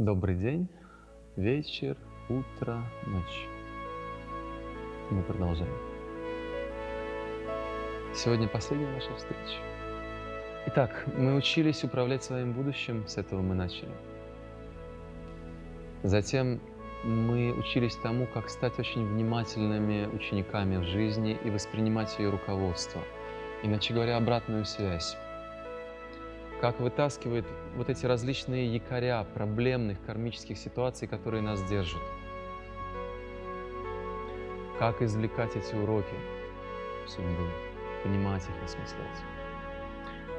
Добрый день, вечер, утро, ночь. Мы продолжаем. Сегодня последняя наша встреча. Итак, мы учились управлять своим будущим, с этого мы начали. Затем мы учились тому, как стать очень внимательными учениками в жизни и воспринимать ее руководство. Иначе говоря, обратную связь. Как вытаскивает вот эти различные якоря проблемных кармических ситуаций, которые нас держат. Как извлекать эти уроки судьбы, понимать их, осмыслять.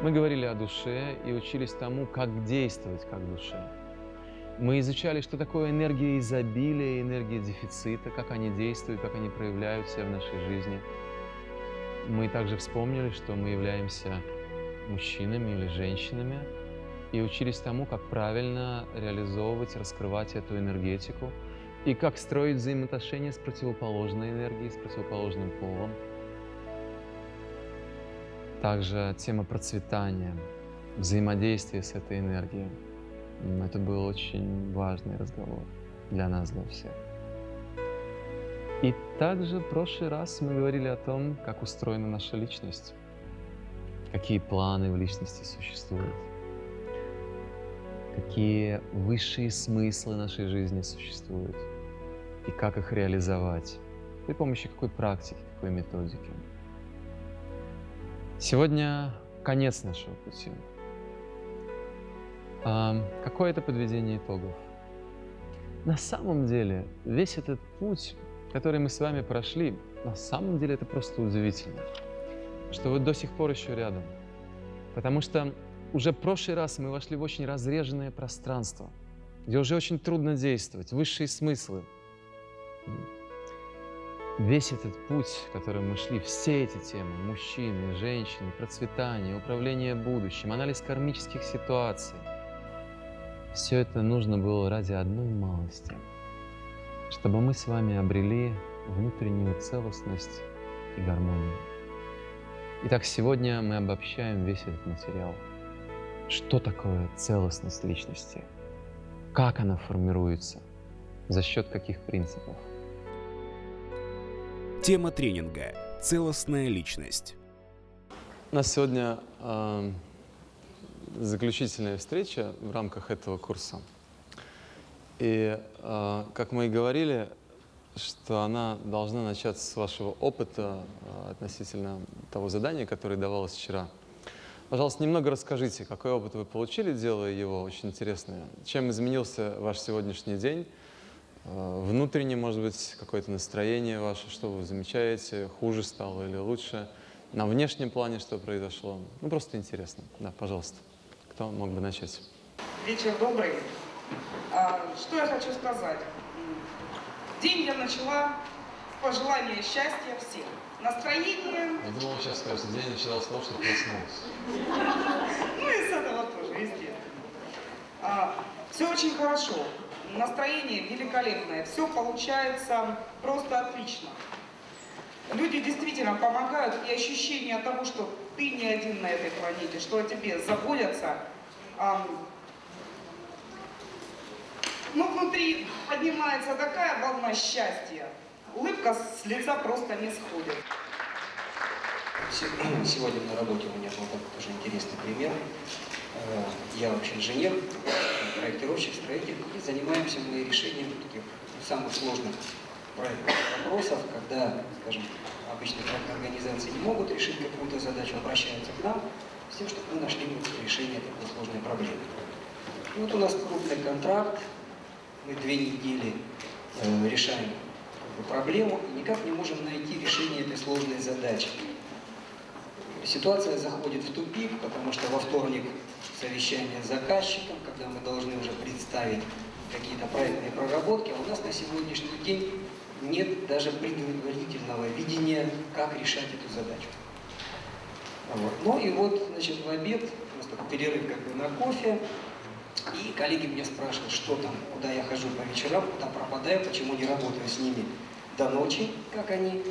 Мы говорили о душе и учились тому, как действовать как душе. Мы изучали, что такое энергия изобилия, энергия дефицита, как они действуют, как они проявляют себя в нашей жизни. Мы также вспомнили, что мы являемся мужчинами или женщинами и учились тому, как правильно реализовывать, раскрывать эту энергетику и как строить взаимоотношения с противоположной энергией, с противоположным полом. Также тема процветания, взаимодействия с этой энергией – это был очень важный разговор для нас, для всех. И также в прошлый раз мы говорили о том, как устроена наша личность, какие планы в личности существуют, какие высшие смыслы нашей жизни существуют и как их реализовать, при помощи какой практики, какой методики. Сегодня конец нашего пути. Какое это подведение итогов? На самом деле, весь этот путь, который мы с вами прошли, на самом деле это просто удивительно, что вы до сих пор еще рядом. Потому что уже в прошлый раз мы вошли в очень разреженное пространство, где уже очень трудно действовать, высшие смыслы. Весь этот путь, которым мы шли, все эти темы, мужчины, женщины, процветание, управление будущим, анализ кармических ситуаций – все это нужно было ради одной малости, чтобы мы с вами обрели внутреннюю целостность и гармонию. Итак, сегодня мы обобщаем весь этот материал. Что такое целостность личности? Как она формируется? За счет каких принципов? Тема тренинга «Целостная личность». У нас сегодня э, заключительная встреча в рамках этого курса. И, э, как мы и говорили, что она должна начаться с вашего опыта э, относительно того задания, которое давалось вчера. Пожалуйста, немного расскажите, какой опыт вы получили, делая его, очень интересно. Чем изменился ваш сегодняшний день? Э, внутренне, может быть, какое-то настроение ваше, что вы замечаете, хуже стало или лучше? На внешнем плане что произошло? Ну, просто интересно. Да, пожалуйста. Кто мог бы начать? Вечер добрый. А, что я хочу сказать? День я начала пожелания счастья всем. Настроение... Я думал, сейчас скажете, день начинал с того, что проснулась. Ну и с этого тоже, естественно. А, все очень хорошо. Настроение великолепное. Все получается просто отлично. Люди действительно помогают, и ощущение того, что ты не один на этой планете, что о тебе заботятся. Ну, внутри поднимается такая волна счастья, улыбка с лица просто не сходит. Сегодня на работе у меня был такой тоже интересный пример. Э, я вообще инженер, проектировщик, строитель, и занимаемся мы решением таких самых сложных проектных вопросов, когда, скажем, обычные организации не могут решить какую-то задачу, обращаются к нам с тем, чтобы мы нашли решение такой сложной проблемы. И вот у нас крупный контракт, мы две недели э, решаем проблему и никак не можем найти решение этой сложной задачи. Ситуация заходит в тупик, потому что во вторник совещание с заказчиком, когда мы должны уже представить какие-то проектные проработки, а у нас на сегодняшний день нет даже предварительного видения, как решать эту задачу. Вот. Ну и вот, значит, в обед, просто перерыв как бы на кофе, и коллеги меня спрашивают, что там, куда я хожу по вечерам, куда пропадаю, почему не работаю с ними до ночи, как они.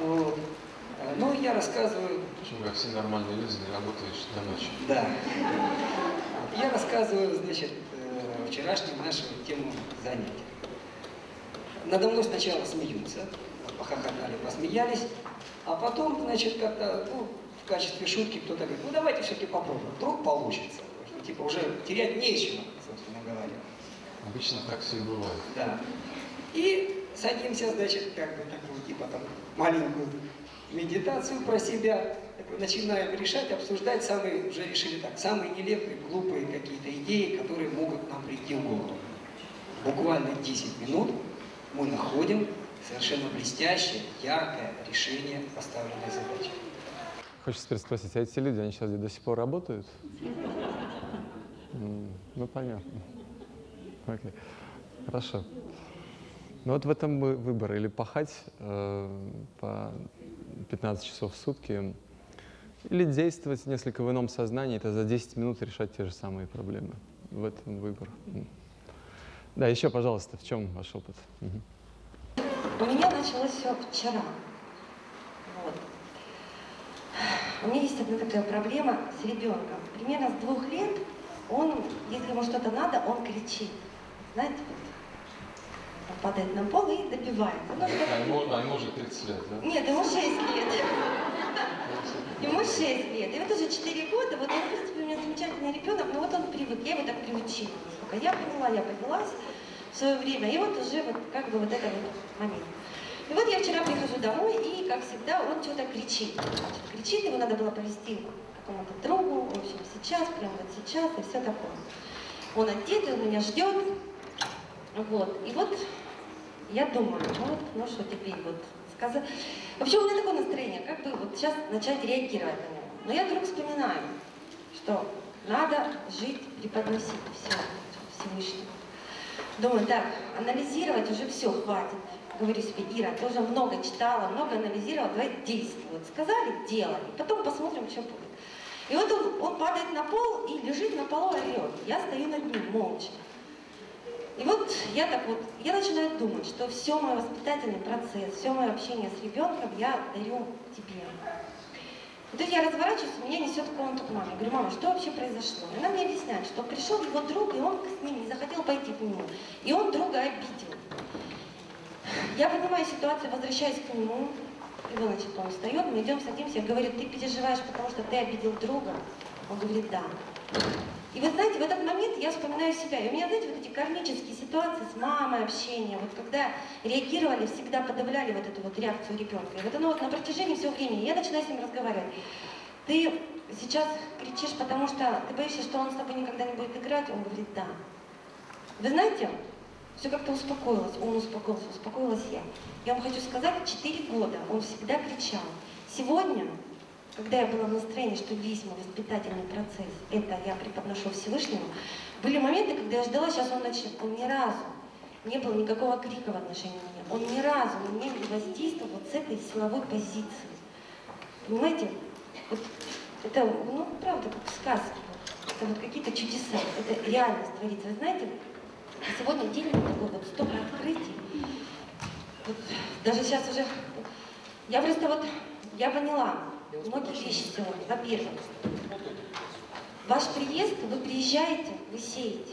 Вот. Ну, я рассказываю... Почему, как все нормальные люди, не работаешь до ночи. Да. Я рассказываю, значит, вчерашнюю нашу тему занятия. Надо мной сначала смеются, похохотали, посмеялись, а потом, значит, как-то, ну, в качестве шутки кто-то говорит, ну давайте все-таки попробуем, вдруг получится. Типа уже терять нечего, собственно говоря. Обычно так все и бывает. Да. И садимся, значит, как бы такую, типа там, маленькую медитацию про себя, начинаем решать, обсуждать самые, уже решили так, самые нелепые, глупые какие-то идеи, которые могут нам прийти в голову. Буквально 10 минут мы находим совершенно блестящее, яркое решение поставленной задачи. Хочется теперь спросить, а эти люди, они сейчас до сих пор работают? Ну, понятно. Окей. Хорошо. Ну вот в этом вы- выбор. Или пахать э, по 15 часов в сутки, или действовать несколько в ином сознании, это за 10 минут решать те же самые проблемы. В этом выбор. Да, еще, пожалуйста, в чем ваш опыт? У меня началось все вчера. Вот. У меня есть одна такая проблема с ребенком. Примерно с двух лет он, если ему что-то надо, он кричит. Знаете, вот, он падает на пол и добивается. Ну, что- а ему уже 30 лет, да? Нет, ему 6 лет. Ему 6 лет. И вот уже 4 года, вот он, в принципе, у меня замечательный ребенок, но вот он привык, я его так приучила. Насколько я поняла, я поднялась в свое время, и вот уже вот как бы вот это вот момент. И вот я вчера прихожу домой, и, как всегда, он что-то кричит. Значит, кричит, его надо было повезти к какому-то другу, в общем, сейчас, прямо вот сейчас, и все такое. Он одет, он меня ждет, вот, и вот я думаю, вот, ну что теперь вот сказать. Вообще у меня такое настроение, как бы вот сейчас начать реагировать на него. Но я вдруг вспоминаю, что надо жить, преподносить все Всевышнему. Думаю, так, анализировать уже все, хватит. Говорю себе, Ира, ты уже много читала, много анализировала, давай действуй. Сказали, делай. Потом посмотрим, что будет. И вот он, он падает на пол и лежит на полу орет. Я стою над ним молча. И вот я так вот, я начинаю думать, что все мой воспитательный процесс, все мое общение с ребенком я дарю тебе. И тут я разворачиваюсь, меня несет в комнату к маме. Я говорю, мама, что вообще произошло? И она мне объясняет, что пришел его друг, и он с ним не захотел пойти к нему. И он друга обидел. Я понимаю ситуацию, возвращаюсь к нему. Вот, значит, он встает, мы идем, садимся. Я говорю, ты переживаешь, потому что ты обидел друга? Он говорит, да. И вы знаете, в этот момент я вспоминаю себя. И у меня, знаете, вот эти кармические ситуации с мамой, общение, вот когда реагировали, всегда подавляли вот эту вот реакцию ребенка. И вот оно вот на протяжении всего времени, я начинаю с ним разговаривать. Ты сейчас кричишь, потому что ты боишься, что он с тобой никогда не будет играть? Он говорит, да. Вы знаете, все как-то успокоилось, он успокоился, успокоилась я. Я вам хочу сказать, 4 года он всегда кричал. Сегодня когда я была в настроении, что весь мой воспитательный процесс, это я преподношу Всевышнему, были моменты, когда я ждала, сейчас он начнет. Он ни разу не было никакого крика в отношении меня. Он ни разу меня не воздействовал вот с этой силовой позиции. Понимаете? Вот это, ну, правда, как в сказке. Это вот какие-то чудеса. Это реальность творится. Вы знаете, сегодня день такой вот столько открытий. Вот даже сейчас уже... Я просто вот, я поняла, многие вещи сегодня. Во-первых, ваш приезд, вы приезжаете, вы сеете,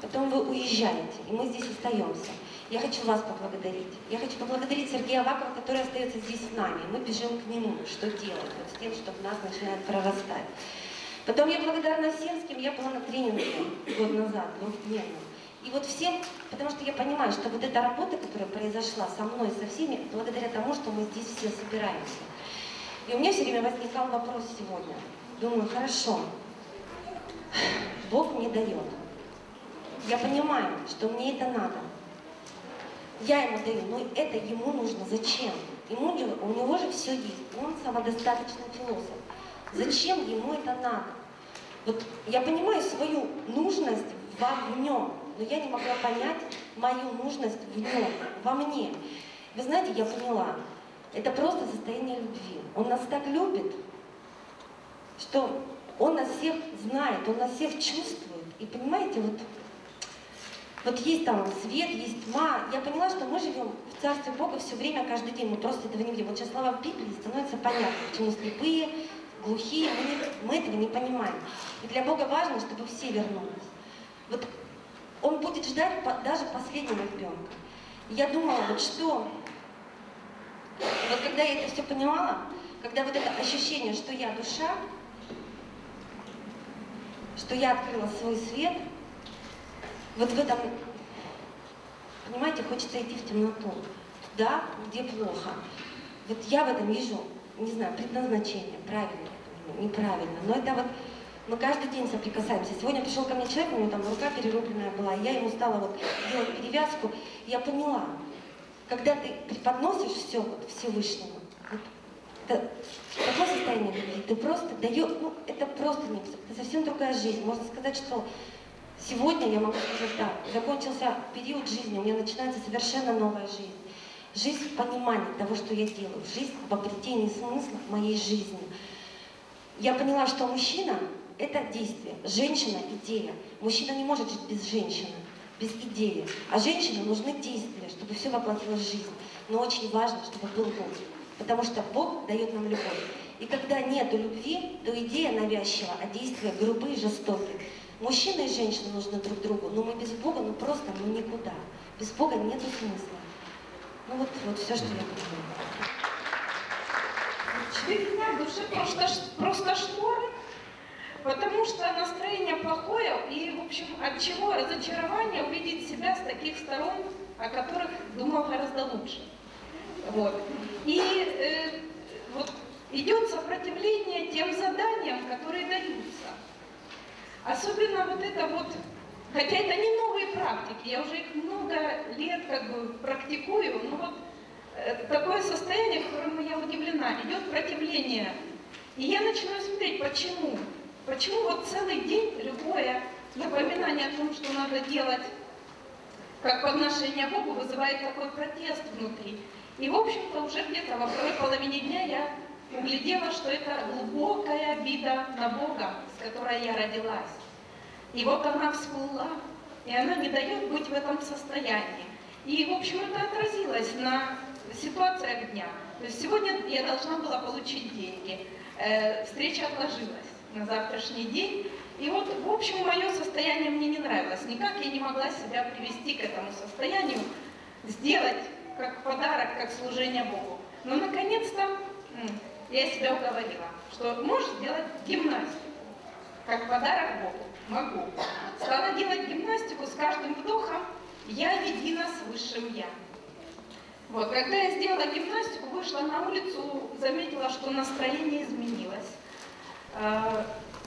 потом вы уезжаете, и мы здесь остаемся. Я хочу вас поблагодарить. Я хочу поблагодарить Сергея Авакова, который остается здесь с нами. Мы бежим к нему, что делать, вот с тем, что в нас начинает прорастать. Потом я благодарна всем, с кем я была на тренинге год назад, двухдневном. И вот всем, потому что я понимаю, что вот эта работа, которая произошла со мной, со всеми, благодаря тому, что мы здесь все собираемся. И у меня все время возникал вопрос сегодня. Думаю, хорошо, Бог мне дает. Я понимаю, что мне это надо. Я ему даю, но это ему нужно. Зачем? Ему, у него же все есть. Он самодостаточный философ. Зачем ему это надо? Вот я понимаю свою нужность во в нем, но я не могла понять мою нужность в нем, во мне. Вы знаете, я поняла, это просто состояние любви. Он нас так любит, что он нас всех знает, он нас всех чувствует. И понимаете, вот, вот есть там свет, есть тьма. Я поняла, что мы живем в Царстве Бога все время, каждый день. Мы просто этого не видим. Вот сейчас слова в Библии становятся понятны, почему слепые, глухие, мы, мы этого не понимаем. И для Бога важно, чтобы все вернулись. Вот он будет ждать даже последнего ребенка. Я думала, вот что, вот когда я это все понимала, когда вот это ощущение, что я душа, что я открыла свой свет, вот в этом, понимаете, хочется идти в темноту, туда, где плохо. Вот я в этом вижу, не знаю, предназначение, правильно, неправильно, но это вот мы каждый день соприкасаемся. Сегодня пришел ко мне человек, у него там рука перерубленная была, и я ему стала вот делать перевязку, и я поняла, когда ты преподносишь все вот Всевышнему, вот, это такое состояние любви, ты просто даешь, ну, это просто не, это совсем другая жизнь. Можно сказать, что сегодня я могу сказать так, закончился период жизни, у меня начинается совершенно новая жизнь. Жизнь в понимании того, что я делаю, жизнь в обретении смысла моей жизни. Я поняла, что мужчина – это действие, женщина – идея. Мужчина не может жить без женщины, без идеи. А женщине нужны действия, чтобы все воплотилось в жизнь. Но очень важно, чтобы был Бог. Потому что Бог дает нам любовь. И когда нет любви, то идея навязчива, а действия грубые жестокие. Мужчина и женщина нужны друг другу, но мы без Бога, ну просто, ну никуда. Без Бога нет смысла. Ну вот, вот все, что я понимаю. Швейная душе просто, просто шторы, потому что настроение плохое, и, в общем, от чего разочарование увидеть себя с таких сторон, о которых думал гораздо лучше. Вот. И э, вот идет сопротивление тем заданиям, которые даются. Особенно вот это вот, хотя это не новые практики, я уже их много лет как бы практикую, но вот э, такое состояние, которому я удивлена, идет противление. И я начинаю смотреть, почему. Почему вот целый день любое напоминание о том, что надо делать, как подношение Богу, вызывает такой протест внутри. И, в общем-то, уже где-то во второй половине дня я углядела, что это глубокая обида на Бога, с которой я родилась. И вот она всплыла, и она не дает быть в этом состоянии. И, в общем, это отразилось на ситуациях дня. То есть сегодня я должна была получить деньги. Э, встреча отложилась на завтрашний день. И вот, в общем, мое состояние мне не нравилось. Никак я не могла себя привести к этому состоянию, сделать как подарок, как служение Богу. Но, наконец-то, я себя уговорила, что можешь сделать гимнастику, как подарок Богу. Могу. Стала делать гимнастику с каждым вдохом. Я едина с высшим Я. Вот, когда я сделала гимнастику, вышла на улицу, заметила, что настроение изменилось. А,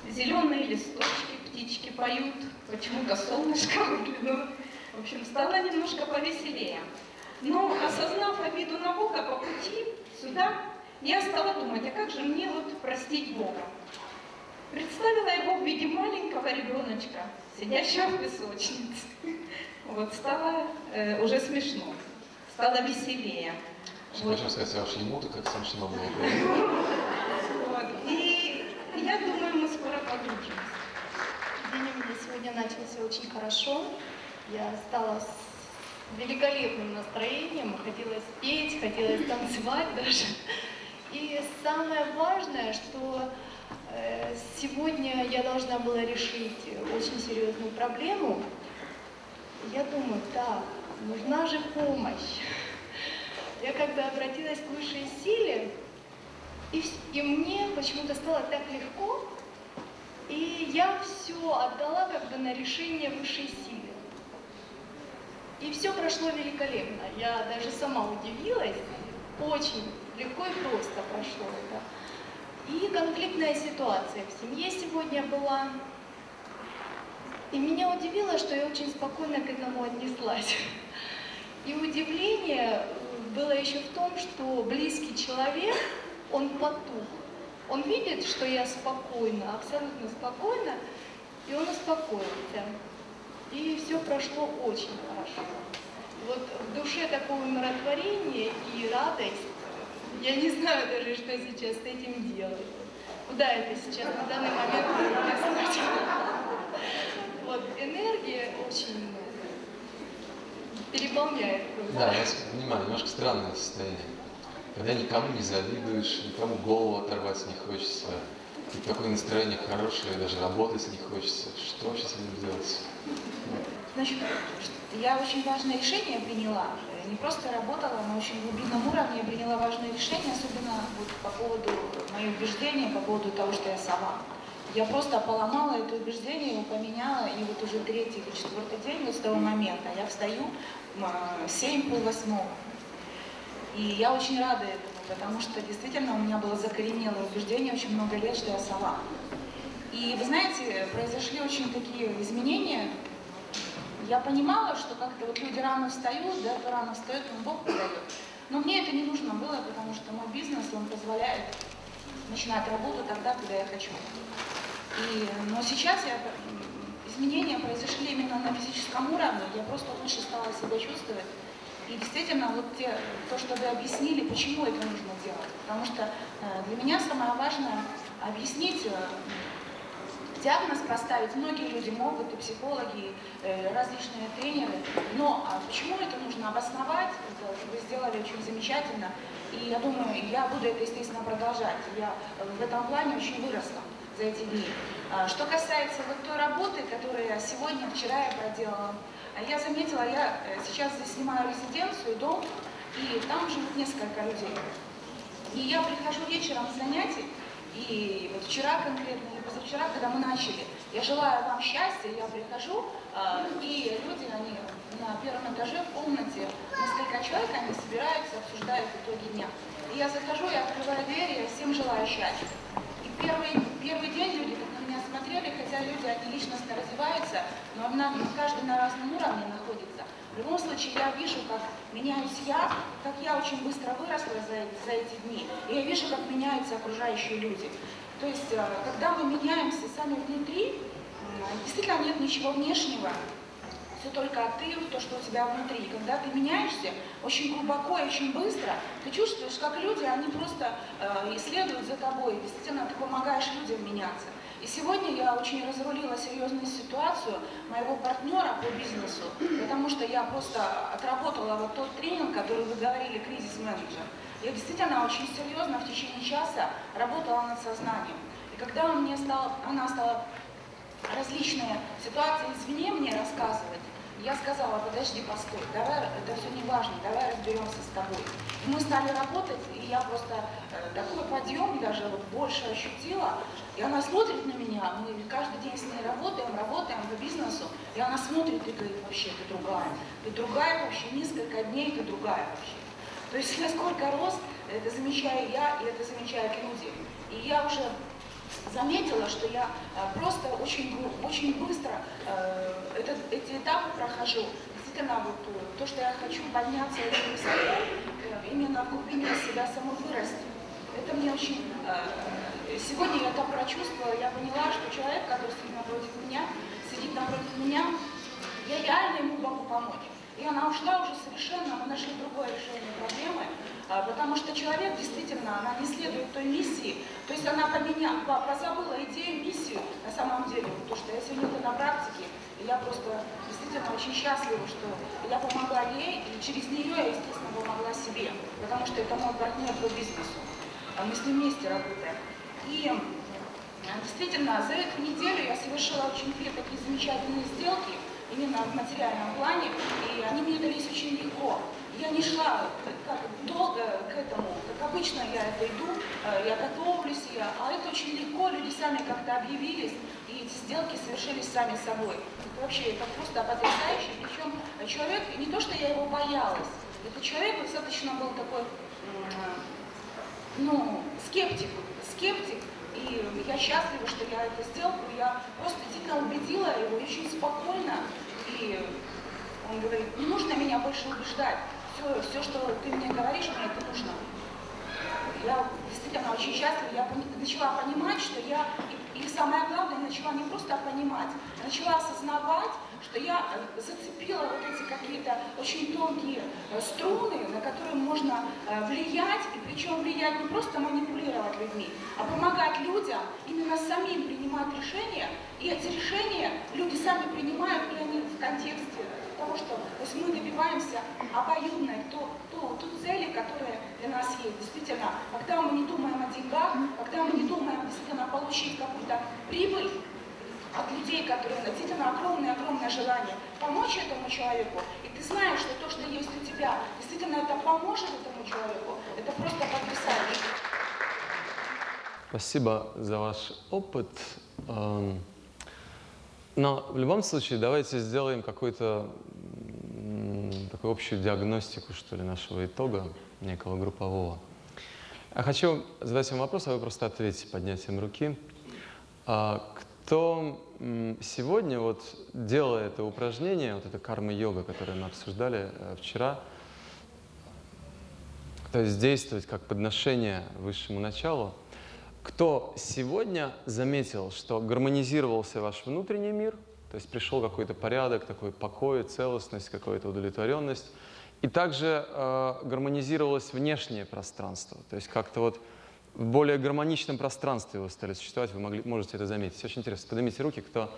Зеленые листочки, птички поют, почему-то солнышко выглянуло. В общем, стало немножко повеселее. Но осознав обиду на Бога по пути сюда, я стала думать, а как же мне вот простить Бога? Представила его в виде маленького ребеночка, сидящего в песочнице. Вот стало э, уже смешно, стало веселее. Вот. Хочу сказать, аж ему-то как смешно было. Вот. И я думаю, мы скоро погружимся. День сегодня начался очень хорошо. Я стала с великолепным настроением, хотелось петь, хотелось танцевать даже. И самое важное, что э, сегодня я должна была решить очень серьезную проблему. Я думаю, так, нужна же помощь. Я когда обратилась к высшей силе, и мне почему-то стало так легко, и я все отдала как бы на решение высшей силы. И все прошло великолепно. Я даже сама удивилась. Очень легко и просто прошло это. И конфликтная ситуация в семье сегодня была. И меня удивило, что я очень спокойно к этому отнеслась. И удивление было еще в том, что близкий человек, он потух. Он видит, что я спокойна, абсолютно спокойна, и он успокоился. И все прошло очень хорошо. Вот в душе такое умиротворение и радость. Я не знаю даже, что сейчас с этим делать. Куда это сейчас на данный момент? Вот энергия очень переполняет. просто. Да, я понимаю, немножко странное состояние. Когда никому не завидуешь, никому голову оторвать не хочется. такое настроение хорошее, даже работать не хочется. Что вообще с этим делать? Значит, я очень важное решение приняла. Не просто работала, на очень глубинном уровне я приняла важное решение, особенно вот по поводу моих убеждений, по поводу того, что я сова. Я просто поломала это убеждение, его поменяла, и вот уже третий или четвертый день вот с того момента я встаю в 7 пол восьмого. И я очень рада этому, потому что действительно у меня было закоренелое убеждение очень много лет, что я сова. И вы знаете, произошли очень такие изменения. Я понимала, что как-то вот люди рано встают, да, кто рано встает, он Бог подает. Но мне это не нужно было, потому что мой бизнес, он позволяет начинать работу тогда, когда я хочу. И, но сейчас я, изменения произошли именно на физическом уровне, я просто лучше стала себя чувствовать. И действительно, вот те, то, что вы объяснили, почему это нужно делать. Потому что э, для меня самое важное объяснить, э, диагноз поставить. Многие люди могут, и психологи, э, различные тренеры. Но а почему это нужно обосновать? Это вы сделали очень замечательно. И я думаю, я буду это, естественно, продолжать. Я в этом плане очень выросла за эти дни. А, Что касается вот той работы, которую я сегодня, вчера я проделала, я заметила, я э, сейчас здесь снимаю резиденцию, дом, и там живут несколько людей. И я прихожу вечером с занятий, и вот вчера конкретно, или позавчера, когда мы начали, я желаю вам счастья, я прихожу, а, и люди, они на первом этаже в комнате, несколько человек, они собираются, обсуждают итоги дня. И я захожу, я открываю дверь, я всем желаю счастья. И первый, первый день люди смотрели, хотя люди, они личностно развиваются, но на, каждый на разном уровне находится. В любом случае, я вижу, как меняюсь я, как я очень быстро выросла за, за эти дни. И я вижу, как меняются окружающие люди. То есть, э, когда мы меняемся сами внутри, действительно нет ничего внешнего, все только ты, то, что у тебя внутри. И когда ты меняешься очень глубоко и очень быстро, ты чувствуешь, как люди, они просто э, исследуют за тобой. Действительно, ты помогаешь людям меняться. И сегодня я очень разрулила серьезную ситуацию моего партнера по бизнесу, потому что я просто отработала вот тот тренинг, который вы говорили, кризис-менеджер. Я действительно очень серьезно в течение часа работала над сознанием. И когда он мне стал, она стала различные ситуации извне мне рассказывать, я сказала, подожди, постой, давай, это все не важно, давай разберемся с тобой. Мы стали работать, и я просто э, такой подъем даже вот больше ощутила. И она смотрит на меня, мы каждый день с ней работаем, работаем по бизнесу, и она смотрит и говорит, вообще ты другая, ты другая вообще, несколько дней ты другая вообще. То есть насколько рос, это замечаю я, и это замечают люди. И я уже заметила, что я э, просто очень, очень быстро э, этот, эти этапы прохожу. Действительно, вот э, то, что я хочу подняться очень высоко, именно глубине себя самой вырасти. Это мне очень... э, Сегодня я это прочувствовала, я поняла, что человек, который сидит напротив меня, сидит напротив меня, я реально ему могу помочь. И она ушла уже совершенно, мы нашли другое решение проблемы, а, потому что человек действительно, она не следует той миссии, то есть она поменяла, по- позабыла идею, миссию на самом деле, то, что я сегодня это на практике, и я просто действительно очень счастлива, что я помогла ей, и через нее я, естественно, помогла себе, потому что это мой партнер по бизнесу, а мы с ним вместе работаем. И Действительно, за эту неделю я совершила очень две такие замечательные сделки, именно в материальном плане, и они мне дались очень легко. Я не шла как долго к этому, обычно я это иду, э, я готовлюсь, я, а это очень легко, люди сами как-то объявились, и эти сделки совершились сами собой. Это вообще это просто потрясающе, причем человек, не то, что я его боялась, это человек достаточно был такой, м, ну, скептик, скептик, и я счастлива, что я это сделала, я просто дико убедила его очень спокойно, и он говорит, не нужно меня больше убеждать, все, все, что ты мне говоришь, мне это нужно. Я действительно очень счастлива, я начала понимать, что я, и, и самое главное, начала не просто понимать, а начала осознавать, что я э, зацепила вот эти какие-то очень тонкие э, струны, на которые можно э, влиять, и причем влиять не просто манипулировать людьми, а помогать людям именно самим принимать решения, и эти решения люди сами принимают, и они в контексте того, что есть мы добиваемся обоюдной то, то, ту цели, которая для нас есть. Действительно, когда мы не думаем о деньгах, когда мы не думаем действительно получить какую-то прибыль, от людей, которые действительно огромное-огромное желание помочь этому человеку, и ты знаешь, что то, что есть у тебя, действительно это поможет этому человеку, это просто потрясающе. Спасибо за ваш опыт. Но в любом случае давайте сделаем какую-то такую общую диагностику, что ли, нашего итога, некого группового. Я хочу задать вам вопрос, а вы просто ответите поднятием руки. А Кто сегодня, вот делая это упражнение, вот это карма-йога, которое мы обсуждали э, вчера, то есть действовать как подношение высшему началу, кто сегодня заметил, что гармонизировался ваш внутренний мир, то есть пришел какой-то порядок, такой покой, целостность, какая-то удовлетворенность, и также э, гармонизировалось внешнее пространство, то есть как-то вот в более гармоничном пространстве вы стали существовать, вы могли, можете это заметить. Очень интересно. Поднимите руки, кто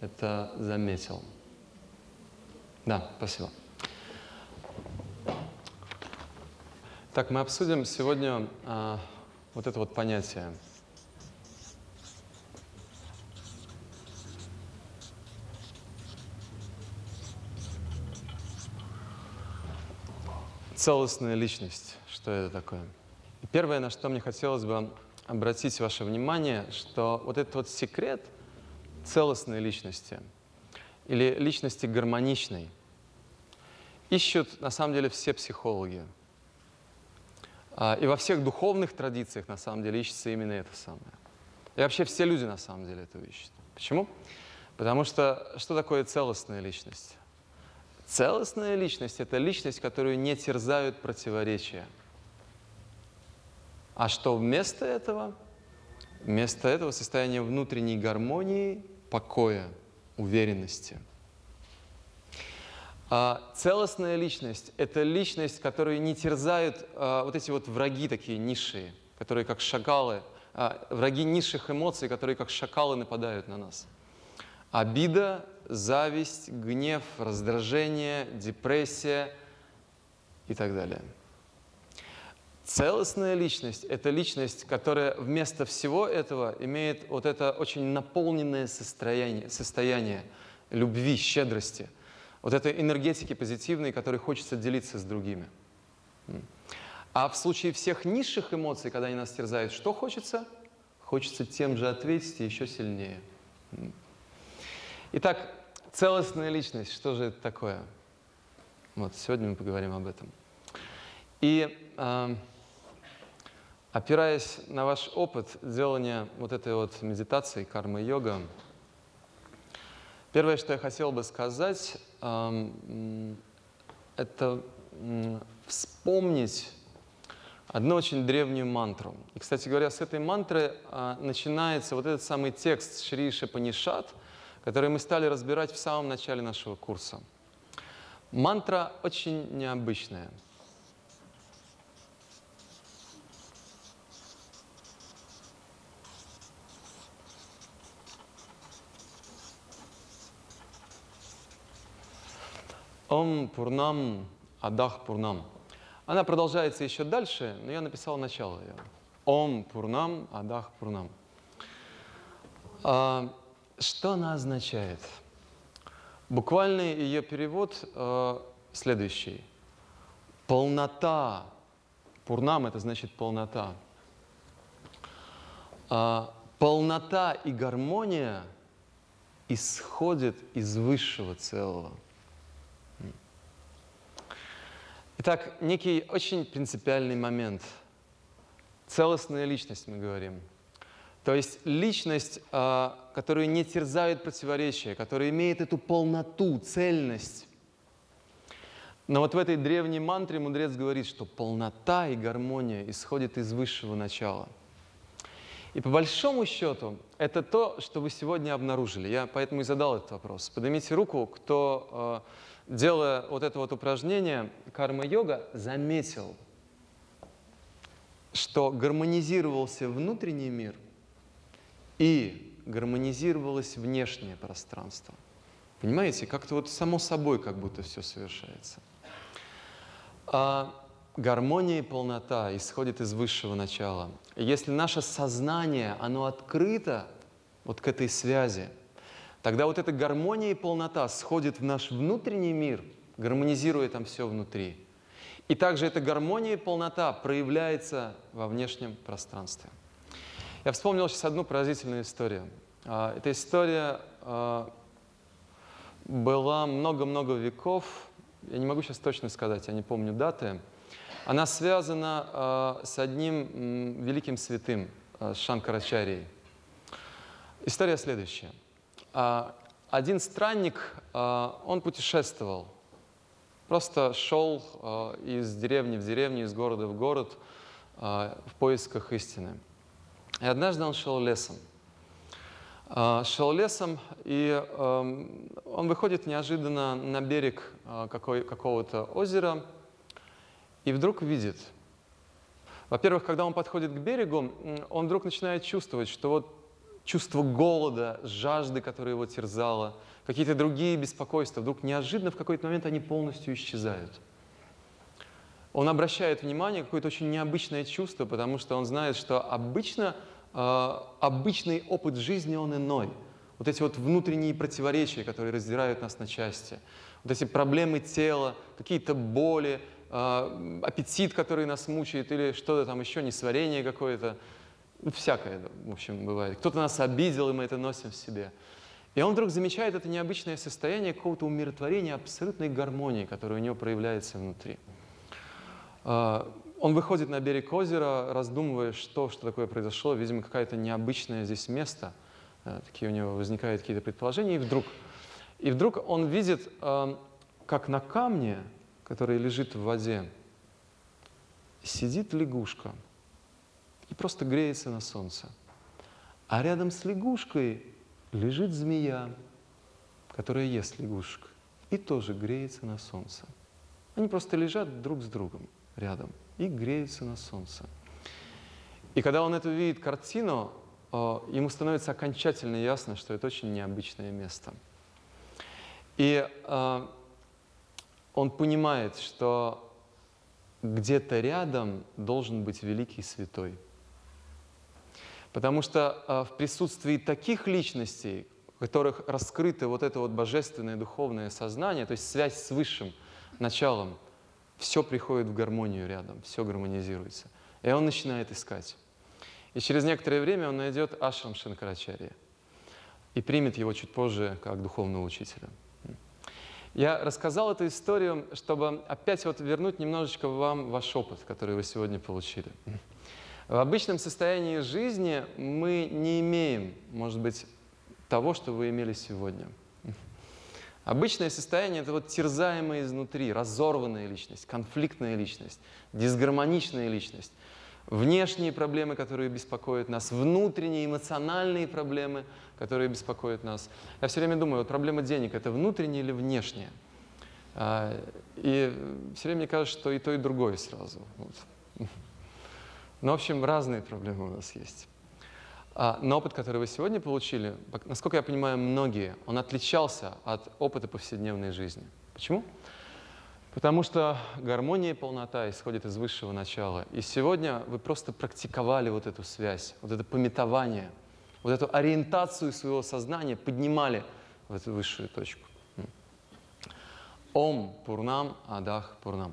это заметил. Да, спасибо. Так, мы обсудим сегодня а, вот это вот понятие. Целостная личность. Что это такое? Первое, на что мне хотелось бы обратить ваше внимание, что вот этот вот секрет целостной личности или личности гармоничной ищут на самом деле все психологи. А, И во всех духовных традициях на самом деле ищется именно это самое. И вообще все люди на самом деле это ищут. Почему? Потому что что такое целостная личность? Целостная личность – это личность, которую не терзают противоречия. А что вместо этого? Вместо этого состояние внутренней гармонии, покоя, уверенности. А целостная личность – это личность, которую не терзают а, вот эти вот враги такие низшие, которые как шакалы, а, враги низших эмоций, которые как шакалы нападают на нас. Обида, зависть, гнев, раздражение, депрессия и так далее. Целостная личность – это личность, которая вместо всего этого имеет вот это очень наполненное состояние, состояние любви, щедрости, вот этой энергетики позитивной, которой хочется делиться с другими. А в случае всех низших эмоций, когда они нас терзают, что хочется? Хочется тем же ответить и еще сильнее. Итак, целостная личность, что же это такое? Вот, сегодня мы поговорим об этом. И э, опираясь на ваш опыт делания вот этой вот медитации, карма-йога, первое, что я хотел бы сказать, эм, это вспомнить одну очень древнюю мантру. И, кстати говоря, с этой мантры а, начинается вот этот самый текст Шри Шапанишат, который мы стали разбирать в самом начале нашего курса. Мантра очень необычная. Ом Пурнам Адах Пурнам. Она продолжается еще дальше, но я написал начало ее. Ом Пурнам Адах Пурнам. А, что она означает? Буквальный ее перевод э, следующий. Полнота. Пурнам это значит полнота. А, полнота и гармония исходят из высшего целого. Итак, некий очень принципиальный момент. Целостная личность, мы говорим. То есть личность, а, которую не терзают противоречия, которая имеет эту полноту, цельность. Но вот в этой древней мантре мудрец говорит, что полнота и гармония исходят из высшего начала. И по большому счету, это то, что вы сегодня обнаружили. Я поэтому и задал этот вопрос. Поднимите руку, кто, э, делая вот это вот упражнение карма-йога, заметил, что гармонизировался внутренний мир и гармонизировалось внешнее пространство. Понимаете, как-то вот само собой как будто все совершается. А гармония и полнота исходит из высшего начала. Если наше сознание, оно открыто вот к этой связи, тогда вот эта гармония и полнота сходит в наш внутренний мир, гармонизируя там все внутри. И также эта гармония и полнота проявляется во внешнем пространстве. Я вспомнил сейчас одну поразительную историю. А, Эта история а, была много-много веков. Я не могу сейчас точно сказать, я не помню даты. Она связана а, с одним великим святым, Шанкарачарией. История следующая. А, Один странник, а, он путешествовал, просто шел а, из деревни в деревню, из города в город в поисках истины. И однажды он шел лесом. Шел лесом, и эм, он выходит неожиданно на берег какого-то озера, и вдруг видит. Во-первых, когда он подходит к берегу, он вдруг начинает чувствовать, что вот чувство голода, жажды, которое его терзало, какие-то другие беспокойства, вдруг неожиданно в какой-то момент они полностью исчезают. Он обращает внимание, какое-то очень необычное чувство, потому что он знает, что обычно, э, обычный опыт жизни, он иной. Вот эти вот внутренние противоречия, которые раздирают нас на части, вот эти проблемы тела, какие-то боли, э, аппетит, который нас мучает, или что-то там еще, несварение какое-то, всякое, в общем, бывает. Кто-то нас обидел, и мы это носим в себе. И он вдруг замечает это необычное состояние какого-то умиротворения, абсолютной гармонии, которая у него проявляется внутри. А, Он выходит на берег озера, раздумывая, что, что такое произошло. Видимо, какое-то необычное здесь место. А, Такие у него возникают какие-то предположения. И вдруг, и вдруг он видит, а, как на камне, который лежит в воде, сидит лягушка и просто греется на солнце. А рядом с лягушкой лежит змея, которая ест лягушек и тоже греется на солнце. Они просто лежат друг с другом рядом и греются на солнце. И когда он эту видит картину, э, ему становится окончательно ясно, что это очень необычное место. И э, он понимает, что где-то рядом должен быть великий святой. Потому что э, в присутствии таких личностей, в которых раскрыто вот это вот божественное духовное сознание, то есть связь с высшим началом, все приходит в гармонию рядом, все гармонизируется. И он начинает искать. И через некоторое время он найдет Ашрам Шанкарачарья и примет его чуть позже как духовного учителя. Я рассказал эту историю, чтобы опять вот вернуть немножечко вам ваш опыт, который вы сегодня получили. В обычном состоянии жизни мы не имеем, может быть, того, что вы имели сегодня. Обычное состояние – это вот терзаемая изнутри, разорванная личность, конфликтная личность, дисгармоничная личность. Внешние проблемы, которые беспокоят нас, внутренние эмоциональные проблемы, которые беспокоят нас. Я все время думаю, вот проблема денег – это внутреннее или внешнее? А, И все время мне кажется, что и то, и другое сразу. Вот. Ну, в общем, разные проблемы у нас есть. А, Но опыт, который вы сегодня получили, насколько я понимаю, многие, он отличался от опыта повседневной жизни. Почему? Потому что гармония и полнота исходит из высшего начала. И сегодня вы просто практиковали вот эту связь, вот это пометование, вот эту ориентацию своего сознания поднимали в эту высшую точку. Ом Пурнам Адах Пурнам.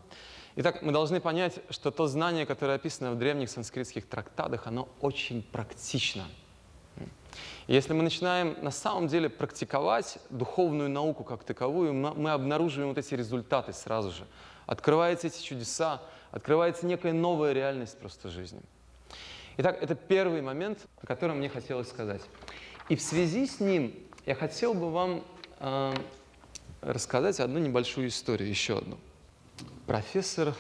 Итак, мы должны понять, что то знание, которое описано в древних санскритских трактатах, оно очень практично. Если мы начинаем на самом деле практиковать духовную науку как таковую, мы обнаруживаем вот эти результаты сразу же. Открываются эти чудеса, открывается некая новая реальность просто жизни. Итак, это первый момент, о котором мне хотелось сказать. И в связи с ним я хотел бы вам э, рассказать одну небольшую историю, еще одну. Профессор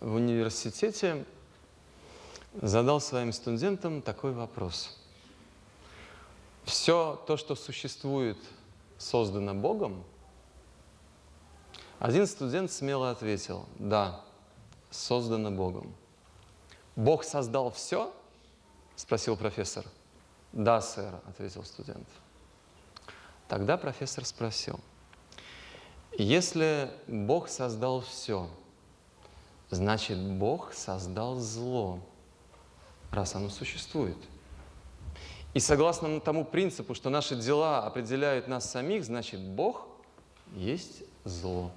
в университете задал своим студентам такой вопрос. Все то, что существует, создано Богом? Один студент смело ответил, да, создано Богом. Бог создал все? Спросил профессор. Да, сэр, ответил студент. Тогда профессор спросил, Если Бог создал все, значит Бог создал зло, раз оно существует. И согласно тому принципу, что наши дела определяют нас самих, значит Бог есть зло.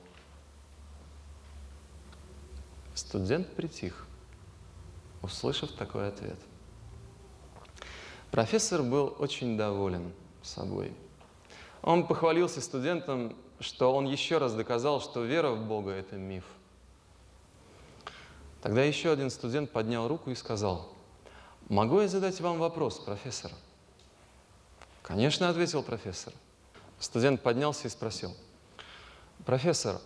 Студент притих, услышав такой ответ. Профессор был очень доволен собой. Он похвалился студентам, что он еще раз доказал, что вера в Бога – это миф. Тогда еще один студент поднял руку и сказал, «Могу я задать вам вопрос, профессор?» «Конечно», – ответил профессор. Студент поднялся и спросил, «Профессор,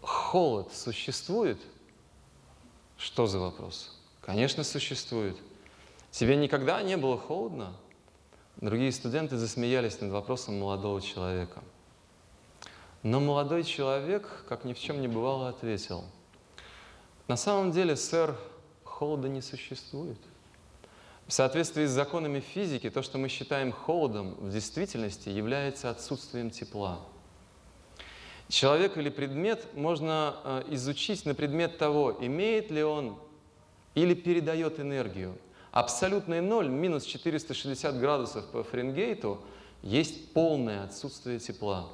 холод существует?» Что за вопрос? Конечно, существует. Тебе никогда не было холодно? Другие студенты засмеялись над вопросом молодого человека. Но молодой человек, как ни в чем не бывало, ответил. На самом деле, сэр, холода не существует. В соответствии с законами физики, то, что мы считаем холодом, в действительности является отсутствием тепла. Человек или предмет можно э, изучить на предмет того, имеет ли он или передает энергию – Абсолютный ноль, минус 460 градусов по Фаренгейту, есть полное отсутствие тепла.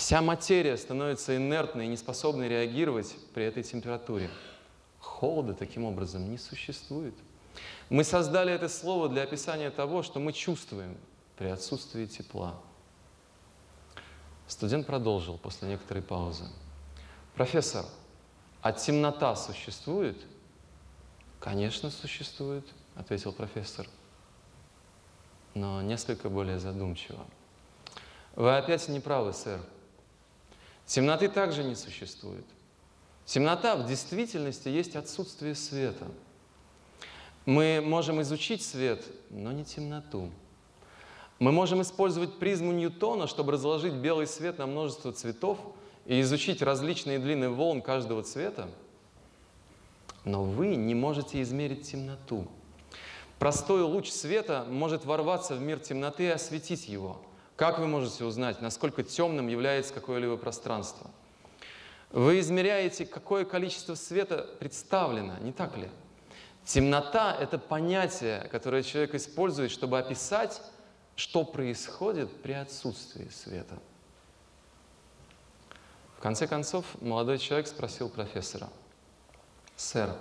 Вся материя становится инертной и неспособной реагировать при этой температуре. Холода таким образом не существует. Мы создали это слово для описания того, что мы чувствуем при отсутствии тепла. Студент продолжил после некоторой паузы. Профессор, а темнота существует? Конечно, существует, ответил профессор, но несколько более задумчиво. Вы опять не правы, сэр. Темноты также не существует. Темнота в действительности есть отсутствие света. Мы можем изучить свет, но не темноту. Мы можем использовать призму Ньютона, чтобы разложить белый свет на множество цветов и изучить различные длины волн каждого цвета – но вы не можете измерить темноту. Простой луч света может ворваться в мир темноты и осветить его. Как вы можете узнать, насколько темным является какое-либо пространство? Вы измеряете, какое количество света представлено, не так ли? Темнота — это понятие, которое человек использует, чтобы описать, что происходит при отсутствии света. В конце концов, молодой человек спросил профессора — Сэр,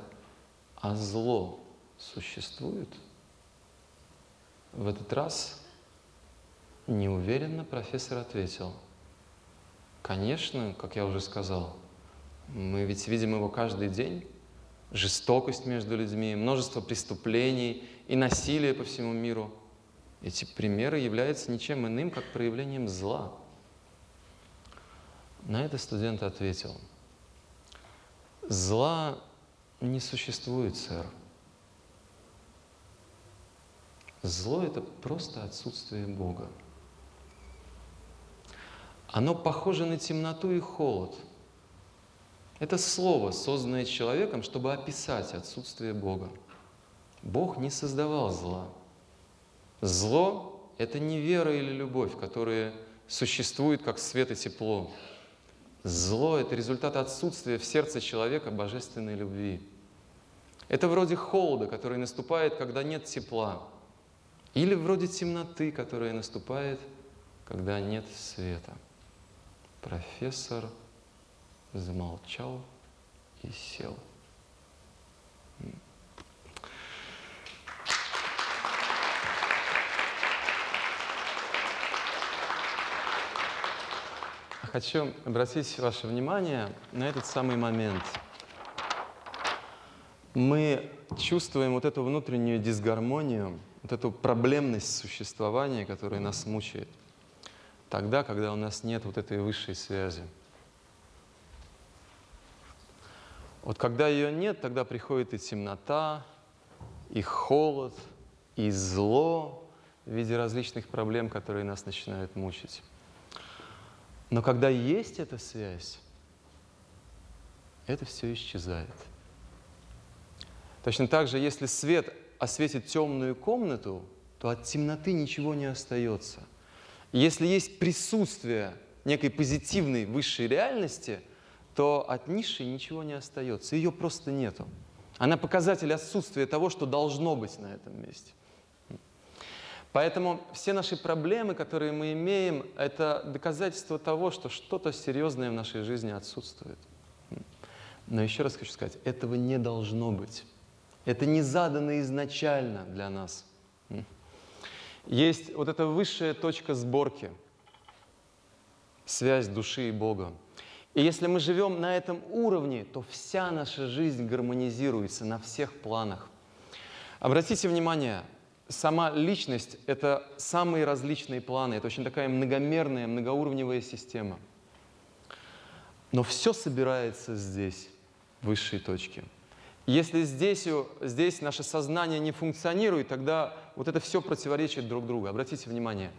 а зло существует? В этот раз неуверенно профессор ответил. Конечно, как я уже сказал, мы ведь видим его каждый день. Жестокость между людьми, множество преступлений и насилие по всему миру. Эти примеры являются ничем иным, как проявлением зла. На это студент ответил. Зла не существует, сэр. Зло — это просто отсутствие Бога. Оно похоже на темноту и холод. Это слово, созданное человеком, чтобы описать отсутствие Бога. Бог не создавал зла. Зло — это не вера или любовь, которые существуют как свет и тепло. Зло – это результат отсутствия в сердце человека божественной любви. Это вроде холода, который наступает, когда нет тепла. Или вроде темноты, которая наступает, когда нет света. Профессор замолчал и сел. Хочу обратить ваше внимание на этот самый момент. Мы чувствуем вот эту внутреннюю дисгармонию, вот эту проблемность существования, которая нас мучает, тогда, когда у нас нет вот этой высшей связи. Вот когда ее нет, тогда приходит и темнота, и холод, и зло в виде различных проблем, которые нас начинают мучить. Но когда есть эта связь, это все исчезает. Точно так же, если свет осветит темную комнату, то от темноты ничего не остается. Если есть присутствие некой позитивной высшей реальности, то от низшей ничего не остается. Ее просто нету. Она показатель отсутствия того, что должно быть на этом месте. Поэтому все наши проблемы, которые мы имеем, это доказательство того, что что-то серьезное в нашей жизни отсутствует. Но еще раз хочу сказать, этого не должно быть. Это не задано изначально для нас. Есть вот эта высшая точка сборки, связь души и Бога. И если мы живем на этом уровне, то вся наша жизнь гармонизируется на всех планах. Обратите внимание, сама личность — это самые различные планы. Это очень такая многомерная, многоуровневая система. Но все собирается здесь, в высшей точке. Если здесь, здесь наше сознание не функционирует, тогда вот это все противоречит друг другу. Обратите внимание,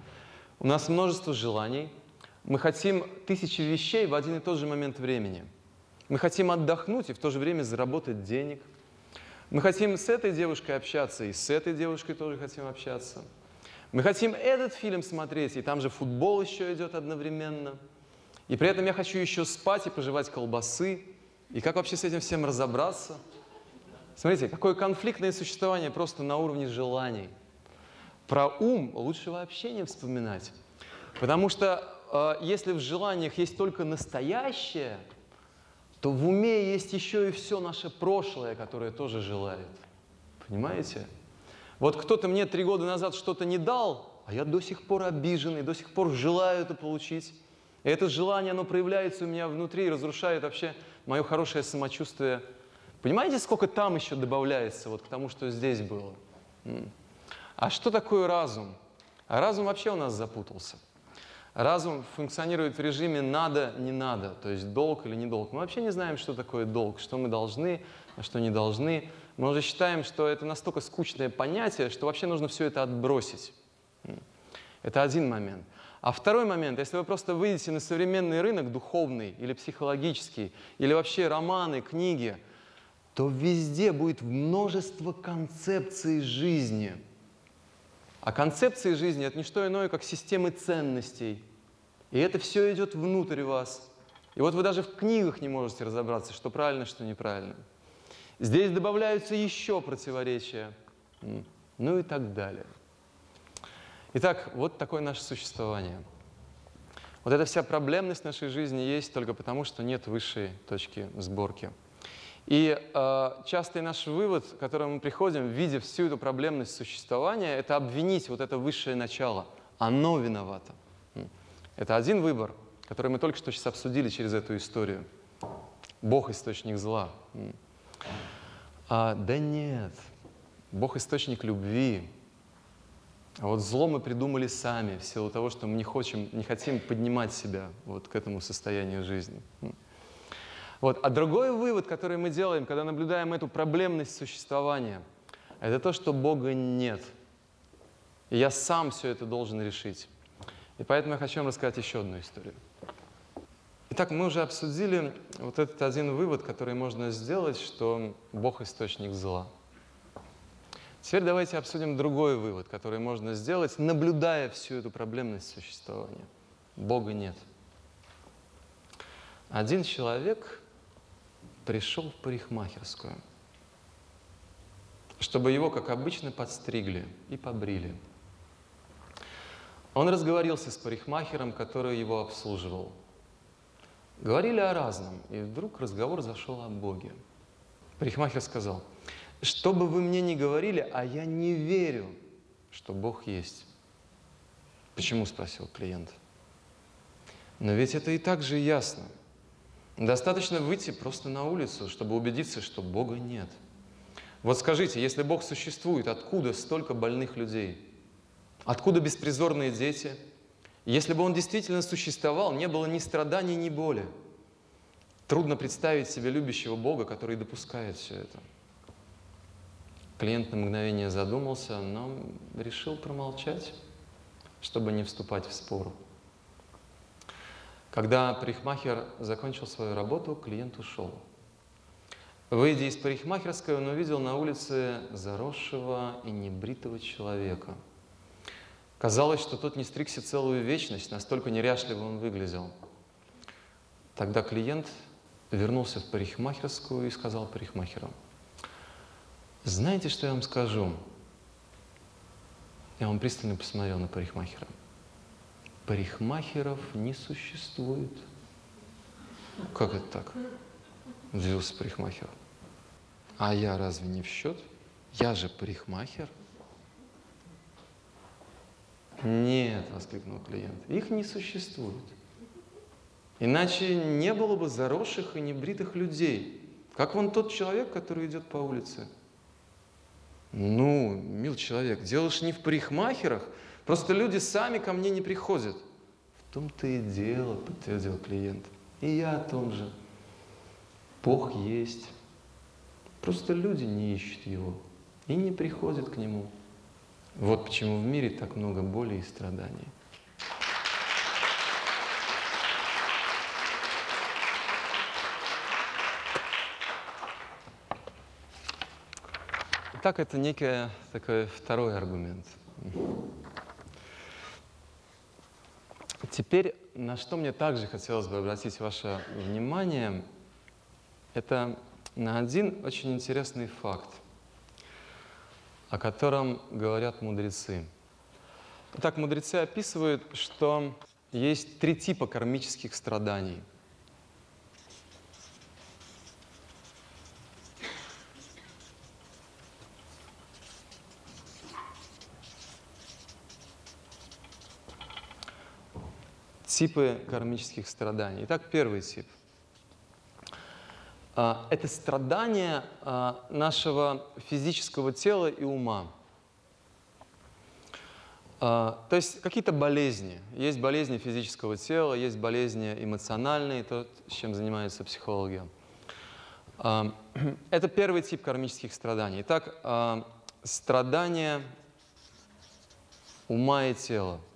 у нас множество желаний, мы хотим тысячи вещей в один и тот же момент времени. Мы хотим отдохнуть и в то же время заработать денег. Мы хотим с этой девушкой общаться, и с этой девушкой тоже хотим общаться. Мы хотим этот фильм смотреть, и там же футбол еще идет одновременно. И при этом я хочу еще спать и пожевать колбасы. И как вообще с этим всем разобраться? Смотрите, какое конфликтное существование просто на уровне желаний. Про ум лучше вообще не вспоминать. Потому что э, если в желаниях есть только настоящее, то в уме есть еще и все наше прошлое, которое тоже желает. Понимаете? Вот кто-то мне три года назад что-то не дал, а я до сих пор обиженный, до сих пор желаю это получить. И это желание, оно проявляется у меня внутри и разрушает вообще мое хорошее самочувствие. Понимаете, сколько там еще добавляется вот к тому, что здесь было? А что такое разум? Разум вообще у нас запутался. Разум функционирует в режиме надо, не надо, то есть долг или не долг. Мы вообще не знаем, что такое долг, что мы должны, а что не должны. Мы уже считаем, что это настолько скучное понятие, что вообще нужно все это отбросить. Это один момент. А второй момент, если вы просто выйдете на современный рынок духовный или психологический, или вообще романы, книги, то везде будет множество концепций жизни – а концепции жизни – это не что иное, как системы ценностей. И это все идет внутрь вас. И вот вы даже в книгах не можете разобраться, что правильно, что неправильно. Здесь добавляются еще противоречия. Ну и так далее. Итак, вот такое наше существование. Вот эта вся проблемность нашей жизни есть только потому, что нет высшей точки сборки. И э, частый наш вывод, к которому мы приходим, видя всю эту проблемность существования, это обвинить вот это высшее начало. Оно виновато. Это один выбор, который мы только что сейчас обсудили через эту историю. Бог – источник зла. А, да нет, Бог – источник любви. А вот зло мы придумали сами в силу того, что мы не, хотим, не хотим поднимать себя вот к этому состоянию жизни. Вот. А другой вывод, который мы делаем, когда наблюдаем эту проблемность существования, это то, что Бога нет. И я сам все это должен решить. И поэтому я хочу вам рассказать еще одну историю. Итак, мы уже обсудили вот этот один вывод, который можно сделать, что Бог – источник зла. Теперь давайте обсудим другой вывод, который можно сделать, наблюдая всю эту проблемность существования. Бога нет. Один человек пришел в парикмахерскую, чтобы его, как обычно, подстригли и побрили. Он разговорился с парикмахером, который его обслуживал. Говорили о разном, и вдруг разговор зашел о Боге. Парикмахер сказал, что бы вы мне ни говорили, а я не верю, что Бог есть. Почему, спросил клиент. Но ведь это и так же ясно – Достаточно выйти просто на улицу, чтобы убедиться, что Бога нет. Вот скажите, если Бог существует, откуда столько больных людей? Откуда беспризорные дети? Если бы Он действительно существовал, не было ни страданий, ни боли. Трудно представить себе любящего Бога, который допускает все это. Клиент на мгновение задумался, но решил промолчать, чтобы не вступать в спор. Когда парикмахер закончил свою работу, клиент ушел. Выйдя из парикмахерской, он увидел на улице заросшего и небритого человека. Казалось, что тот не стригся целую вечность, настолько неряшливо он выглядел. Тогда клиент вернулся в парикмахерскую и сказал парикмахеру, знаете, что я вам скажу? Я вам пристально посмотрел на парикмахера. Парикмахеров не существует. Как это так? Удивился парикмахер. А я разве не в счет? Я же парикмахер. Нет, воскликнул клиент, их не существует. Иначе не было бы заросших и небритых людей. Как вон тот человек, который идет по улице. Ну, мил человек, дело ж не в парикмахерах, просто люди сами ко мне не приходят. В том-то и дело, подтвердил клиент. И я о том же. Бог есть. Просто люди не ищут его и не приходят к нему. Вот почему в мире так много боли и страданий. Так это некий такой второй аргумент. Теперь, на что мне также хотелось бы обратить ваше внимание, это на один очень интересный факт, о котором говорят мудрецы. Итак, мудрецы описывают, что есть три типа кармических страданий. Типы кармических страданий. Итак, первый тип а, – это страдания а, нашего физического тела и ума. А, то есть какие-то болезни. Есть болезни физического тела, есть болезни эмоциональные, то, с чем занимаются психологи. Это первый тип кармических страданий. Итак, страдания ума и тела –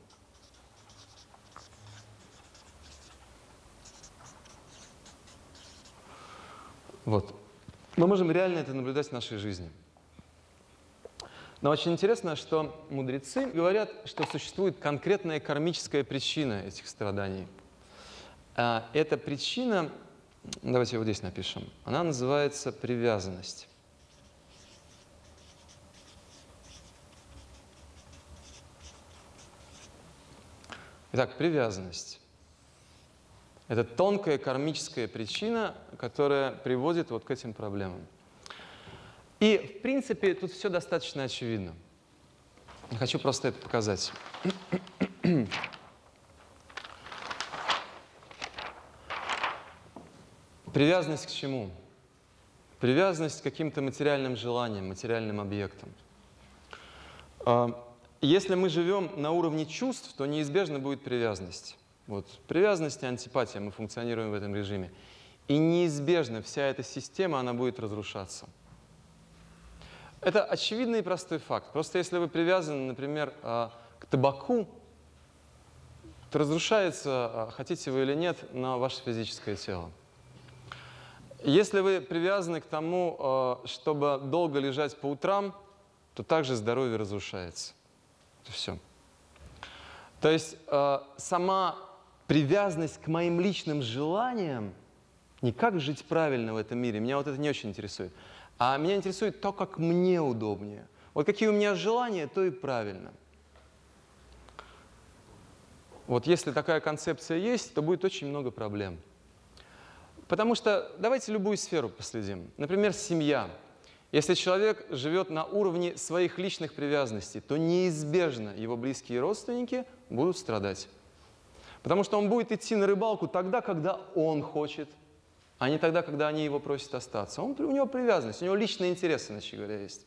Вот. Мы можем реально это наблюдать в нашей жизни. Но очень интересно, что мудрецы говорят, что существует конкретная кармическая причина этих страданий. А эта причина, давайте вот здесь напишем, она называется привязанность. Итак, привязанность. Это тонкая кармическая причина, которая приводит вот к этим проблемам. И, в принципе, тут все достаточно очевидно. Хочу просто это показать. Привязанность к чему? Привязанность к каким-то материальным желаниям, материальным объектам. А, если мы живем на уровне чувств, то неизбежно будет привязанность. Вот. Привязанность и антипатия, мы функционируем в этом режиме. И неизбежно вся эта система, она будет разрушаться. Это очевидный и простой факт. Просто если вы привязаны, например, а, к табаку, то разрушается, а, хотите вы или нет, на ваше физическое тело. Если вы привязаны к тому, а, чтобы долго лежать по утрам, то также здоровье разрушается. Это все. То есть сама привязанность к моим личным желаниям, не как жить правильно в этом мире, меня вот это не очень интересует, а меня интересует то, как мне удобнее. Вот какие у меня желания, то и правильно. Вот если такая концепция есть, то будет очень много проблем. Потому что давайте любую сферу последим. Например, семья. Если человек живет на уровне своих личных привязанностей, то неизбежно его близкие родственники будут страдать. Потому что он будет идти на рыбалку тогда, когда он хочет, а не тогда, когда они его просят остаться. Он, у него привязанность, у него личные интересы, иначе говоря, есть.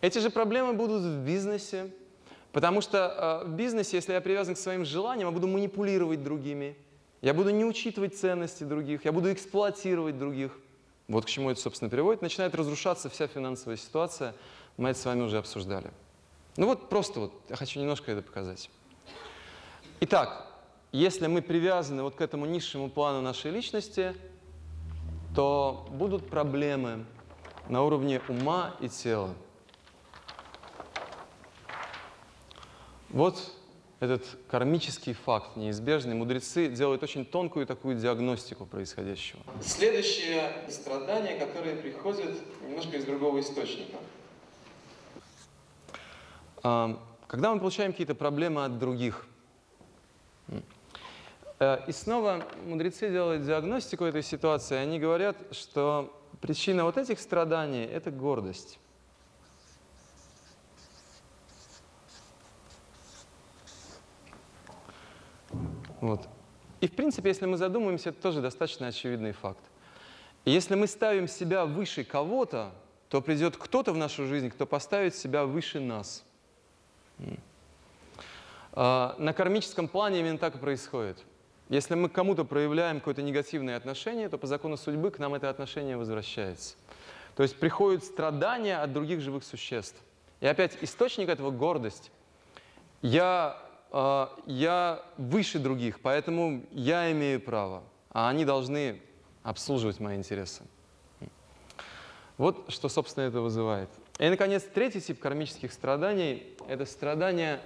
Эти же проблемы будут в бизнесе, потому что э, в бизнесе, если я привязан к своим желаниям, я буду манипулировать другими, я буду не учитывать ценности других, я буду эксплуатировать других. Вот к чему это, собственно, приводит. Начинает разрушаться вся финансовая ситуация. Мы это с вами уже обсуждали. Ну вот просто вот, я хочу немножко это показать. Итак, если мы привязаны вот к этому низшему плану нашей личности, то будут проблемы на уровне ума и тела. Вот этот кармический факт неизбежный. Мудрецы делают очень тонкую такую диагностику происходящего. Следующее страдание, которое приходит немножко из другого источника. Когда мы получаем какие-то проблемы от других, и снова мудрецы делают диагностику этой ситуации, они говорят, что причина вот этих страданий – это гордость. Вот. И, в принципе, если мы задумаемся, это тоже достаточно очевидный факт. Если мы ставим себя выше кого-то, то придет кто-то в нашу жизнь, кто поставит себя выше нас. А, На кармическом плане именно так и происходит. Если мы к кому-то проявляем какое-то негативное отношение, то по закону судьбы к нам это отношение возвращается. То есть приходят страдания от других живых существ. И опять источник этого – гордость. Я, э, я выше других, поэтому я имею право, а они должны обслуживать мои интересы. Вот что, собственно, это вызывает. И, наконец, третий тип кармических страданий – это страдания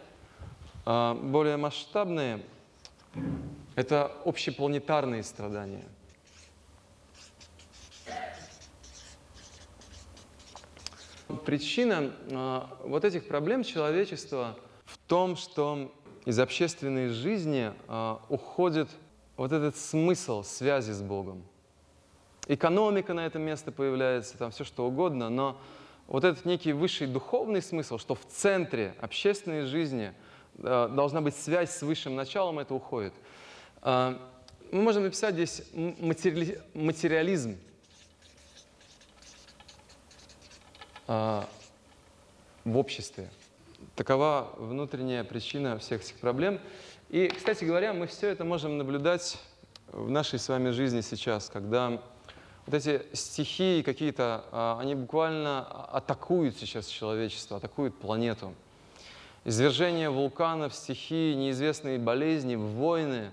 э, более масштабные, это общепланетарные страдания. Причина э, вот этих проблем человечества в том, что из общественной жизни э, уходит вот этот смысл связи с Богом. Экономика на это место появляется, там все что угодно, но вот этот некий высший духовный смысл, что в центре общественной жизни э, должна быть связь с высшим началом, это уходит. Э, мы можем написать здесь материализм. э, в обществе. Такова внутренняя причина всех этих проблем. И, кстати говоря, мы все это можем наблюдать в нашей с вами жизни сейчас, когда вот эти стихии какие-то, а, они буквально атакуют сейчас человечество, атакуют планету. Извержение вулканов, стихии, неизвестные болезни, войны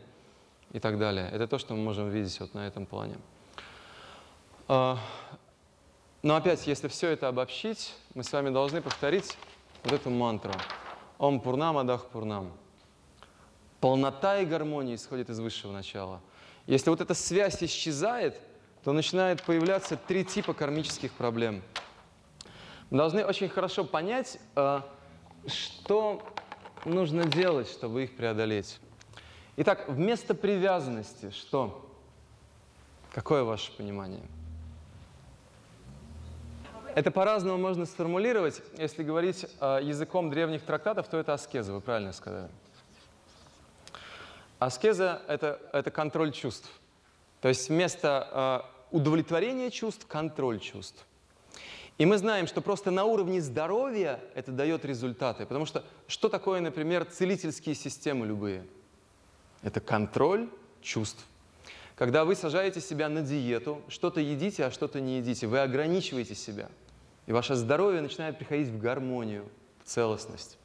и так далее. Это то, что мы можем видеть вот на этом плане. А, Но опять, если все это обобщить, мы с вами должны повторить вот эту мантру. Ом Пурнам Адах Пурнам. Полнота и гармония исходит из высшего начала. Если вот эта связь исчезает, то начинает появляться три типа кармических проблем. Мы должны очень хорошо понять, э, что нужно делать, чтобы их преодолеть. Итак, вместо привязанности что? Какое ваше понимание? Это по-разному можно сформулировать. Если говорить э, языком древних трактатов, то это аскеза, вы правильно сказали. Аскеза это, – это контроль чувств. То есть вместо э, удовлетворения чувств – контроль чувств. И мы знаем, что просто на уровне здоровья это дает результаты. Потому что что такое, например, целительские системы любые? Это контроль чувств. Когда вы сажаете себя на диету, что-то едите, а что-то не едите, вы ограничиваете себя. И ваше здоровье начинает приходить в гармонию, в целостность.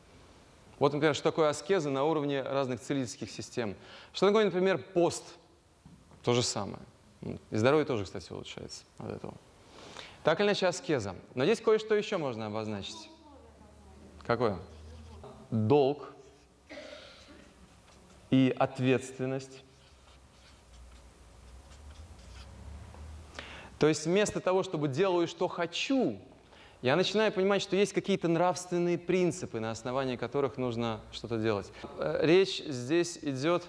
Вот, например, что такое аскеза на уровне разных целительских систем. Что такое, например, пост? То же самое. И здоровье тоже, кстати, улучшается от этого. Так или иначе, аскеза. Но здесь кое-что еще можно обозначить. Какое? Долг и ответственность. То есть вместо того, чтобы делаю, что хочу, я начинаю понимать, что есть какие-то нравственные принципы, на основании которых нужно что-то делать. Э, Речь здесь идет,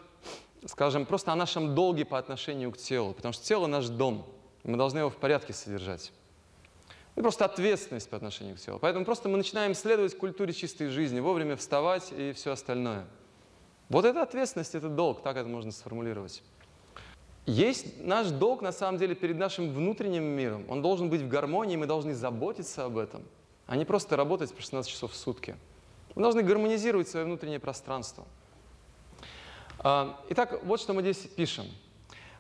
скажем, просто о нашем долге по отношению к телу, потому что тело наш дом, мы должны его в порядке содержать. И просто ответственность по отношению к телу. Поэтому просто мы начинаем следовать культуре чистой жизни, вовремя вставать и все остальное. Вот это ответственность, это долг, так это можно сформулировать. Есть наш долг, на самом деле, перед нашим внутренним миром. Он должен быть в гармонии, мы должны заботиться об этом, а не просто работать по 16 часов в сутки. Мы должны гармонизировать свое внутреннее пространство. А, Итак, вот что мы здесь пишем.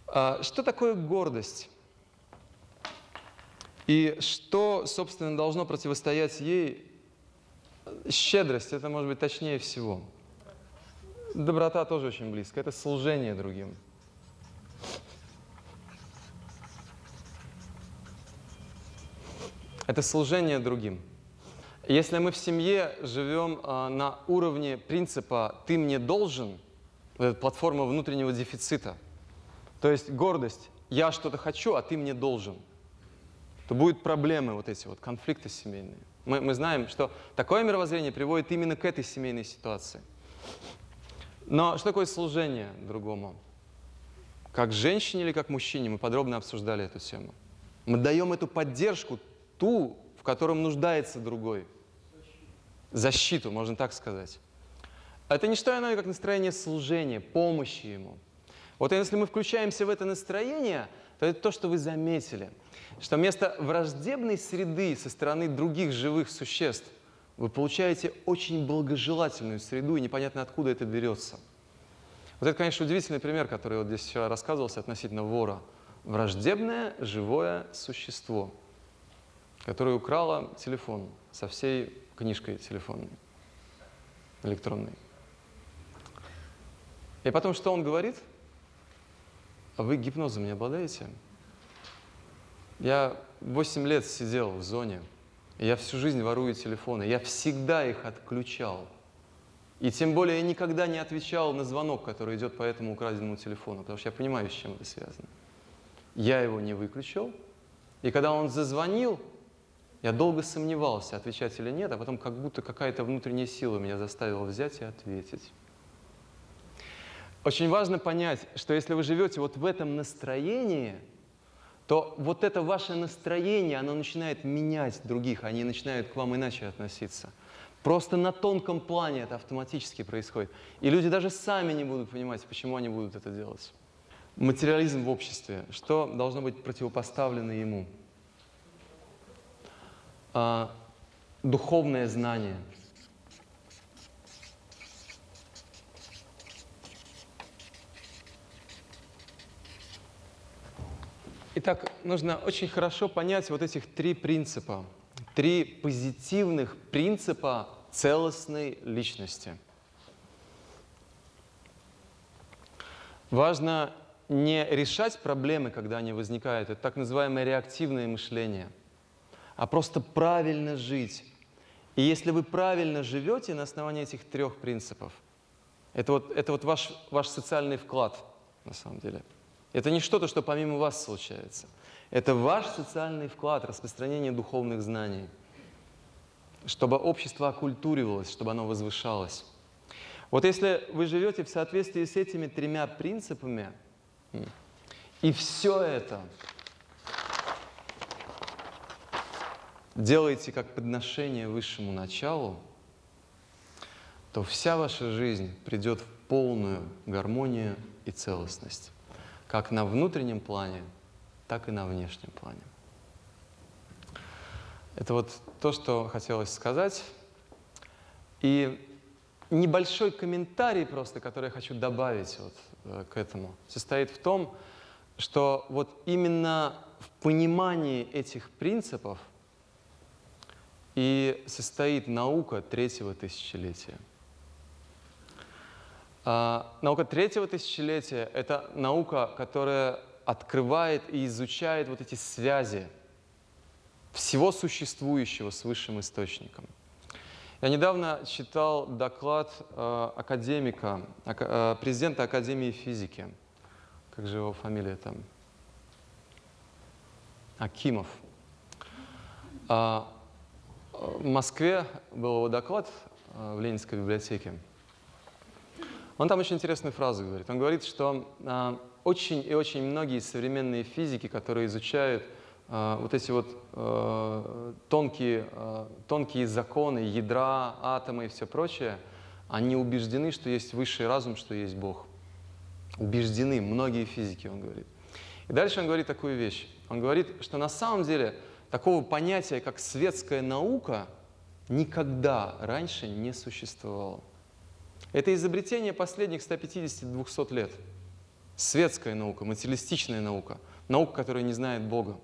А, Что такое гордость? И что, собственно, должно противостоять ей? Щедрость, это может быть точнее всего. Доброта тоже очень близко. Это служение другим. Это служение другим. Если мы в семье живем а, на уровне принципа «ты мне должен», вот эта платформа внутреннего дефицита, то есть гордость «я что-то хочу, а ты мне должен», то будут проблемы вот эти вот, конфликты семейные. Мы, мы знаем, что такое мировоззрение приводит именно к этой семейной ситуации. Но что такое служение другому? Как женщине или как мужчине, мы подробно обсуждали эту тему. Мы даем эту поддержку, ту, в котором нуждается другой. Защиту, можно так сказать. Это не что иное, как настроение служения, помощи ему. Вот если мы включаемся в это настроение, то это то, что вы заметили, что вместо враждебной среды со стороны других живых существ вы получаете очень благожелательную среду, и непонятно откуда это берется. Вот это, конечно, удивительный пример, который вот здесь вчера рассказывался относительно вора. Враждебное живое существо, которое украло телефон со всей книжкой телефонной, электронной. И потом что он говорит? Вы гипнозом не обладаете? Я 8 лет сидел в зоне, я всю жизнь ворую телефоны, я всегда их отключал. И тем более я никогда не отвечал на звонок, который идет по этому украденному телефону, потому что я понимаю, с чем это связано. Я его не выключил, и когда он зазвонил, я долго сомневался, отвечать или нет, а потом как будто какая-то внутренняя сила меня заставила взять и ответить. Очень важно понять, что если вы живете вот в этом настроении, то вот это ваше настроение, оно начинает менять других, они начинают к вам иначе относиться. Просто на тонком плане это автоматически происходит. И люди даже сами не будут понимать, почему они будут это делать. Материализм в обществе. Что должно быть противопоставлено ему? А, духовное знание. Итак, нужно очень хорошо понять вот этих три принципа три позитивных принципа целостной личности. Важно не решать проблемы, когда они возникают, это так называемое реактивное мышление, а просто правильно жить. И если вы правильно живете на основании этих трех принципов, это вот, это вот ваш, ваш социальный вклад, на самом деле. Это не что-то, что помимо вас случается – это ваш социальный вклад, распространение духовных знаний, чтобы общество окультуривалось, чтобы оно возвышалось. Вот если вы живете в соответствии с этими тремя принципами, и все это делаете как подношение высшему началу, то вся ваша жизнь придет в полную гармонию и целостность, как на внутреннем плане, так и на внешнем плане. Это вот то, что хотелось сказать. И небольшой комментарий просто, который я хочу добавить вот э, к этому, состоит в том, что вот именно в понимании этих принципов и состоит наука третьего тысячелетия. А, наука третьего тысячелетия – это наука, которая открывает и изучает вот эти связи всего существующего с высшим источником. Я недавно читал доклад э, академика, э, президента Академии физики. Как же его фамилия там? Акимов. А, в Москве был его доклад э, в Ленинской библиотеке. Он там очень интересную фразу говорит. Он говорит, что э, очень и очень многие современные физики, которые изучают э, вот эти вот э, тонкие, э, тонкие законы ядра, атома и все прочее, они убеждены, что есть высший разум, что есть Бог. Убеждены, многие физики, он говорит. И дальше он говорит такую вещь. Он говорит, что на самом деле такого понятия, как светская наука, никогда раньше не существовало. Это изобретение последних 150-200 лет – светская наука, материалистичная наука, наука, которая не знает Бога.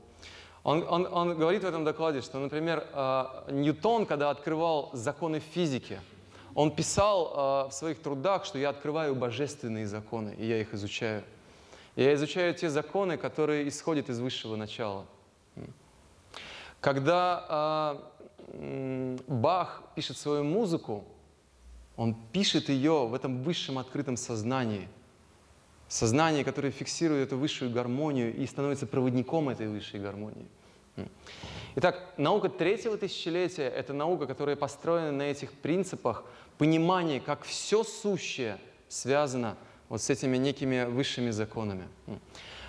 Он, он, он говорит в этом докладе, что, например, э, Ньютон, когда открывал законы физики, он писал э, в своих трудах, что я открываю божественные законы, и я их изучаю. Я изучаю те законы, которые исходят из высшего начала. Когда м, Бах пишет свою музыку, он пишет ее в этом высшем открытом сознании. Сознание, которое фиксирует эту высшую гармонию и становится проводником этой высшей гармонии. Итак, наука третьего тысячелетия – это наука, которая построена на этих принципах понимания, как все сущее связано вот с этими некими высшими законами.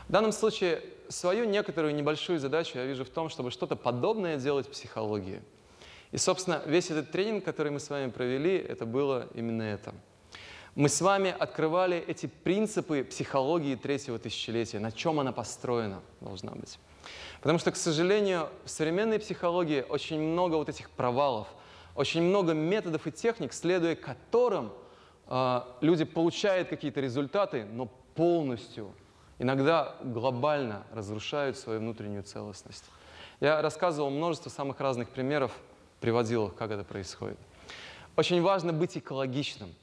В данном случае свою некоторую небольшую задачу я вижу в том, чтобы что-то подобное делать в психологии. И, собственно, весь этот тренинг, который мы с вами провели, это было именно это. Мы с вами открывали эти принципы психологии третьего тысячелетия, на чем она построена должна быть. Потому что, к сожалению, в современной психологии очень много вот этих провалов, очень много методов и техник, следуя которым э, люди получают какие-то результаты, но полностью, иногда глобально разрушают свою внутреннюю целостность. Я рассказывал множество самых разных примеров, приводил как это происходит. Очень важно быть экологичным.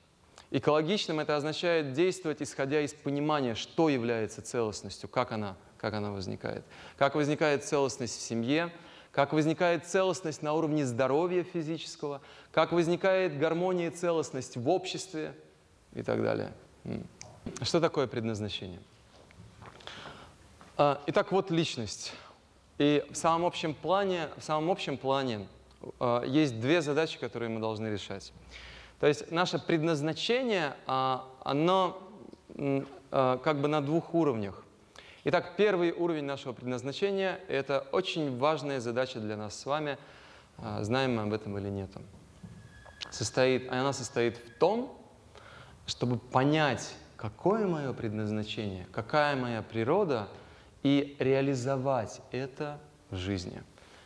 Экологичным это означает действовать, исходя из понимания, что является целостностью, как она, как она возникает. Как возникает целостность в семье, как возникает целостность на уровне здоровья физического, как возникает гармония и целостность в обществе и так далее. Что такое предназначение? А, Итак, вот личность. И в самом общем плане, в самом общем плане есть две задачи, которые мы должны решать. То есть наше предназначение, а, оно а, как бы на двух уровнях. Итак, первый уровень нашего предназначения – это очень важная задача для нас с вами, а, знаем мы об этом или нет. Состоит, она состоит в том, чтобы понять, какое мое предназначение, какая моя природа, и реализовать это в жизни.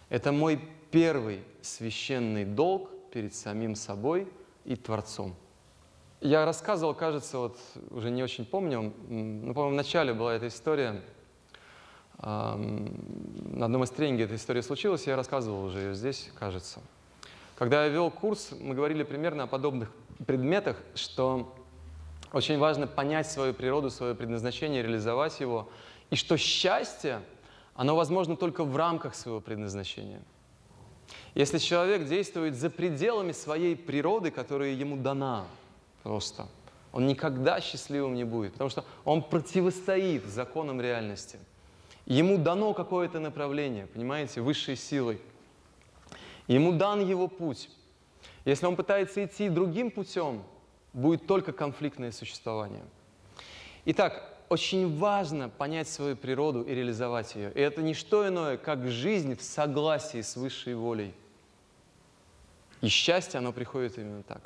Это мой первый священный долг перед самим собой и Творцом. Я рассказывал, кажется, вот уже не очень помню, ну, по-моему, в начале была эта история. На одном из тренингов эта история случилась, я рассказывал уже ее здесь, кажется. Когда я вел курс, мы говорили примерно о подобных предметах, что очень важно понять свою природу, свое предназначение, реализовать его, и что счастье, оно возможно только в рамках своего предназначения. Если человек действует за пределами своей природы, которая ему дана просто, он никогда счастливым не будет, потому что он противостоит законам реальности. Ему дано какое-то направление, понимаете, высшей силой. Ему дан его путь. Если он пытается идти другим путем, будет только конфликтное существование. Итак, очень важно понять свою природу и реализовать ее. И это не что иное, как жизнь в согласии с высшей волей. И счастье, оно приходит именно так.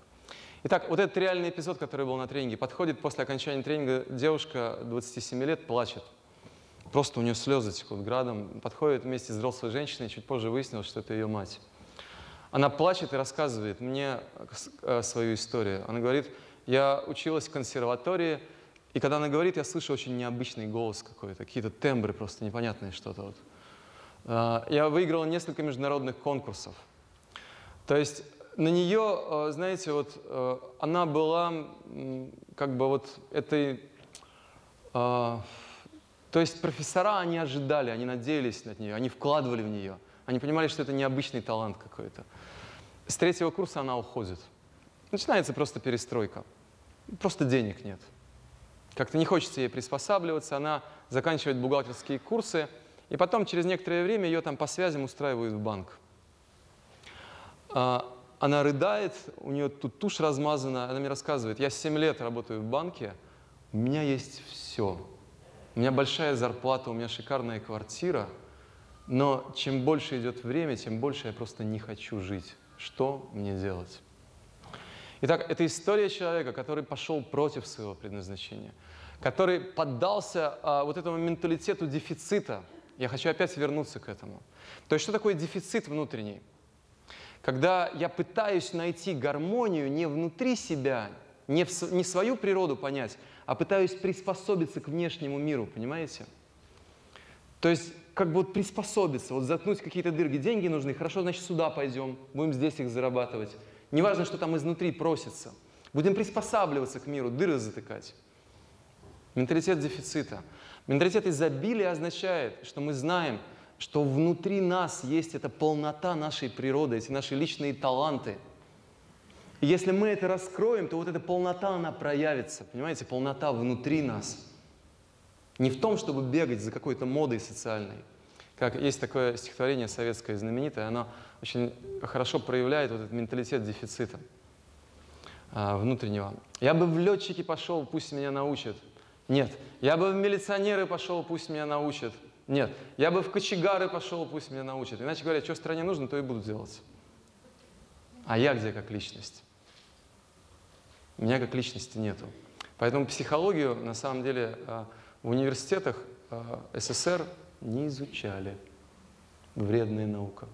Итак, вот этот реальный эпизод, который был на тренинге, подходит после окончания тренинга, девушка 27 лет плачет. Просто у нее слезы текут градом. Подходит вместе с взрослой женщиной, чуть позже выяснилось, что это ее мать. Она плачет и рассказывает мне э, свою историю. Она говорит, я училась в консерватории, и когда она говорит, я слышу очень необычный голос какой-то, какие-то тембры просто непонятные что-то. Вот. Э, Я выиграла несколько международных конкурсов. То есть на нее, э, знаете, вот э, она была как бы вот этой... э, То есть профессора, они ожидали, они надеялись на нее, они вкладывали в нее. Они понимали, что это необычный талант какой-то. С третьего курса она уходит. Начинается просто перестройка. Просто денег нет. Как-то не хочется ей приспосабливаться, она заканчивает бухгалтерские курсы, и потом через некоторое время ее там по связям устраивают в банк. А, Она рыдает, у нее тут тушь размазана, она мне рассказывает, я 7 лет работаю в банке, у меня есть все. У меня большая зарплата, у меня шикарная квартира, но чем больше идет время, тем больше я просто не хочу жить. Что мне делать? Итак, это история человека, который пошел против своего предназначения, который поддался а, вот этому менталитету дефицита. Я хочу опять вернуться к этому. То есть что такое дефицит внутренний? Когда я пытаюсь найти гармонию не внутри себя, не, в, не свою природу понять, а пытаюсь приспособиться к внешнему миру, понимаете? То есть как бы вот приспособиться, вот заткнуть какие-то дырки. Деньги нужны, хорошо, значит, сюда пойдем, будем здесь их зарабатывать. Неважно, что там изнутри просится. Будем приспосабливаться к миру, дыры затыкать. Менталитет дефицита. Менталитет изобилия означает, что мы знаем, что внутри нас есть эта полнота нашей природы, эти наши личные таланты. И если мы это раскроем, то вот эта полнота, она проявится. Понимаете, полнота внутри нас. Не в том, чтобы бегать за какой-то модой социальной. Как есть такое стихотворение советское знаменитое, оно очень хорошо проявляет вот этот менталитет дефицита а, внутреннего. Я бы в летчики пошел, пусть меня научат. Нет. Я бы в милиционеры пошел, пусть меня научат. Нет. Я бы в кочегары пошел, пусть меня научат. Иначе говоря, что стране нужно, то и буду делать. А я где как личность? Меня как личности нету. Поэтому психологию, на самом деле, а, в университетах а, СССР не изучали. Вредная наука.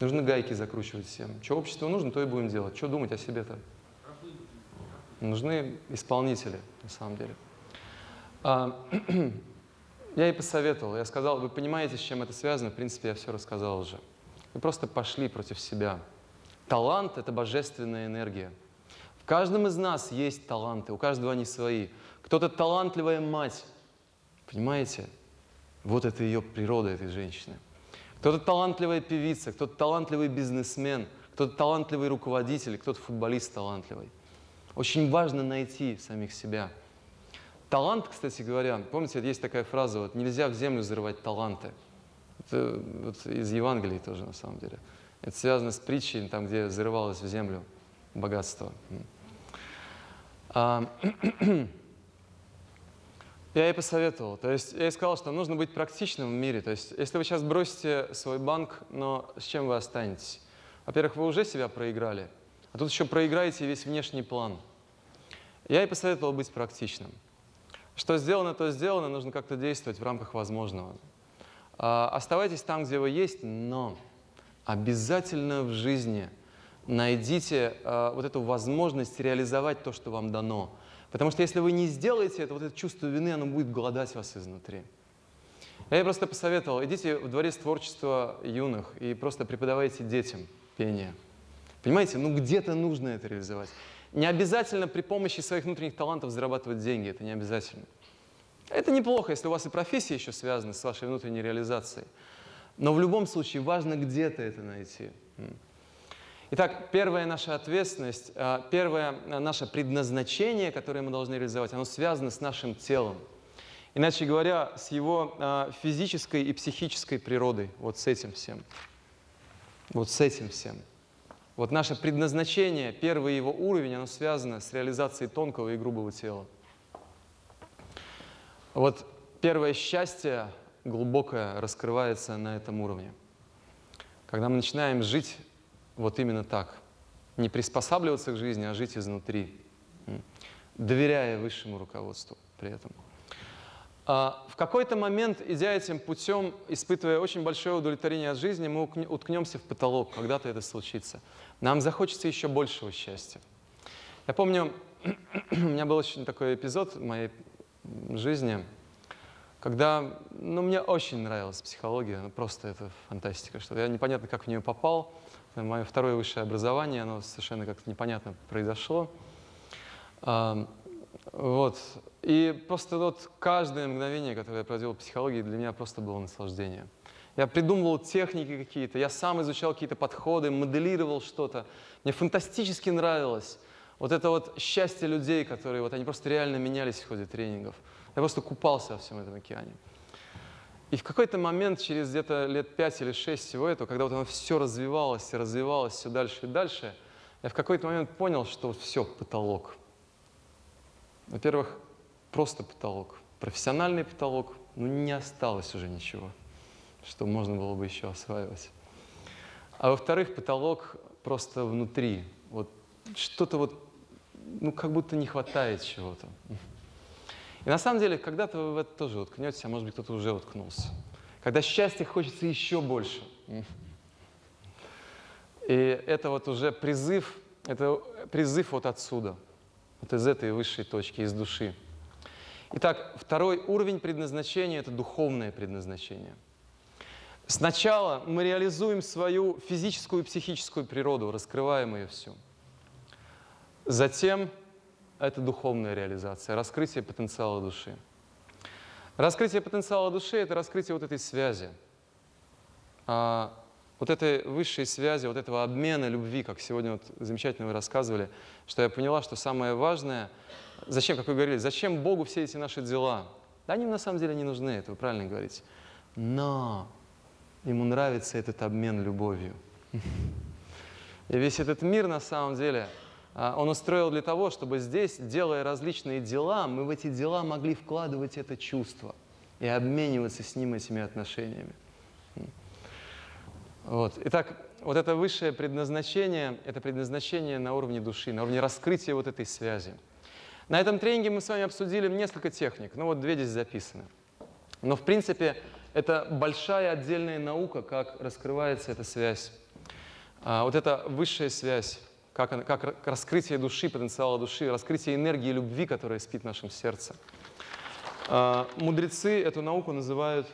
Нужно гайки закручивать всем. Что обществу нужно, то и будем делать. Что думать о себе-то? Нужны исполнители, на самом деле. Я и посоветовал. Я сказал, вы понимаете, с чем это связано? В принципе, я все рассказал уже. Вы просто пошли против себя. Талант — это божественная энергия. В каждом из нас есть таланты, у каждого они свои. Кто-то талантливая мать, понимаете? Вот это ее природа, этой женщины. Кто-то талантливая певица, кто-то талантливый бизнесмен, кто-то талантливый руководитель, кто-то футболист талантливый. Очень важно найти самих себя. Талант, кстати говоря, помните, есть такая фраза, вот нельзя в землю взрывать таланты. Это вот из Евангелия тоже, на самом деле. Это связано с притчей, там, где взрывалось в землю богатство. А, я ей посоветовал. То есть я ей сказал, что нужно быть практичным в мире. То есть если вы сейчас бросите свой банк, но с чем вы останетесь? Во-первых, вы уже себя проиграли, а тут еще проиграете весь внешний план. Я ей посоветовал быть практичным. Что сделано, то сделано, нужно как-то действовать в рамках возможного. А, оставайтесь там, где вы есть, но обязательно в жизни найдите а, вот эту возможность реализовать то, что вам дано. Потому что если вы не сделаете это, вот это чувство вины, оно будет голодать вас изнутри. Я просто посоветовал, идите в дворец творчества юных и просто преподавайте детям пение. Понимаете, ну где-то нужно это реализовать. Не обязательно при помощи своих внутренних талантов зарабатывать деньги, это не обязательно. Это неплохо, если у вас и профессия еще связана с вашей внутренней реализацией. Но в любом случае важно где-то это найти. Итак, первая наша ответственность, а, первое а, наше предназначение, которое мы должны реализовать, оно связано с нашим телом. Иначе говоря, с его а, физической и психической природой, вот с этим всем. Вот с этим всем. Вот наше предназначение, первый его уровень, оно связано с реализацией тонкого и грубого тела. Вот первое счастье глубокое раскрывается на этом уровне. Когда мы начинаем жить вот именно так. Не приспосабливаться к жизни, а жить изнутри, доверяя высшему руководству при этом. А в какой-то момент, идя этим путем, испытывая очень большое удовлетворение от жизни, мы уткнемся в потолок, когда-то это случится. Нам захочется еще большего счастья. Я помню, у меня был очень такой эпизод в моей жизни, когда ну, мне очень нравилась психология, ну, просто это фантастика, что я непонятно, как в нее попал, мое второе высшее образование, оно совершенно как-то непонятно произошло. Вот. И просто вот каждое мгновение, которое я проводил в психологии, для меня просто было наслаждение. Я придумывал техники какие-то, я сам изучал какие-то подходы, моделировал что-то. Мне фантастически нравилось вот это вот счастье людей, которые вот они просто реально менялись в ходе тренингов. Я просто купался во всем этом океане. И в какой-то момент, через где-то лет пять или шесть всего этого, когда вот оно все развивалось и развивалось все дальше и дальше, я в какой-то момент понял, что вот все, потолок. Во-первых, просто потолок. Профессиональный потолок, ну не осталось уже ничего, что можно было бы еще осваивать. А во-вторых, потолок просто внутри. Вот что-то вот, ну как будто не хватает чего-то. И на самом деле, когда-то вы в это тоже уткнетесь, а может быть, кто-то уже уткнулся. Когда счастье хочется еще больше. И это вот уже призыв, это призыв вот отсюда, вот из этой высшей точки, из души. Итак, второй уровень предназначения – это духовное предназначение. Сначала мы реализуем свою физическую и психическую природу, раскрываем ее всю. Затем это духовная реализация, раскрытие потенциала души. Раскрытие потенциала души – это раскрытие вот этой связи. А, вот этой высшей связи, вот этого обмена любви, как сегодня вот замечательно вы рассказывали, что я поняла, что самое важное, зачем, как вы говорили, зачем Богу все эти наши дела? Да они на самом деле не нужны, это вы правильно говорите. Но ему нравится этот обмен любовью. И весь этот мир на самом деле, а, он устроил для того, чтобы здесь, делая различные дела, мы в эти дела могли вкладывать это чувство и обмениваться с ним этими отношениями. Вот. Итак, вот это высшее предназначение, это предназначение на уровне души, на уровне раскрытия вот этой связи. На этом тренинге мы с вами обсудили несколько техник, ну вот две здесь записаны. Но в принципе это большая отдельная наука, как раскрывается эта связь. А, вот эта высшая связь, как, как раскрытие души, потенциала души, раскрытие энергии любви, которая спит в нашем сердце. А, мудрецы эту науку называют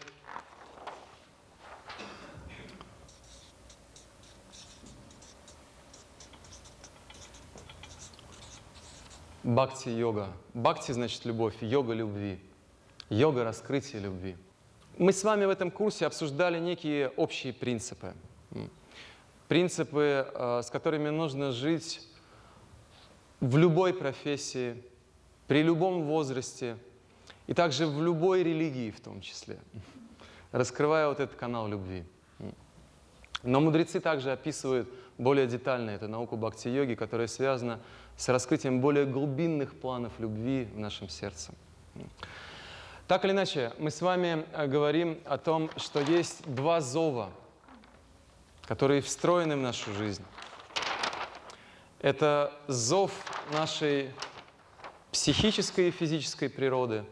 Бхакти-йога. Бхакти значит любовь, йога любви. Йога раскрытия любви. Мы с вами в этом курсе обсуждали некие общие принципы. Принципы, э, с которыми нужно жить в любой профессии, при любом возрасте и также в любой религии в том числе, раскрывая вот этот канал любви. Но мудрецы также описывают более детально эту науку бхакти-йоги, которая связана с раскрытием более глубинных планов любви в нашем сердце. Так или иначе, мы с вами э, говорим о том, что есть два зова, которые встроены в нашу жизнь. Это зов нашей психической и физической природы.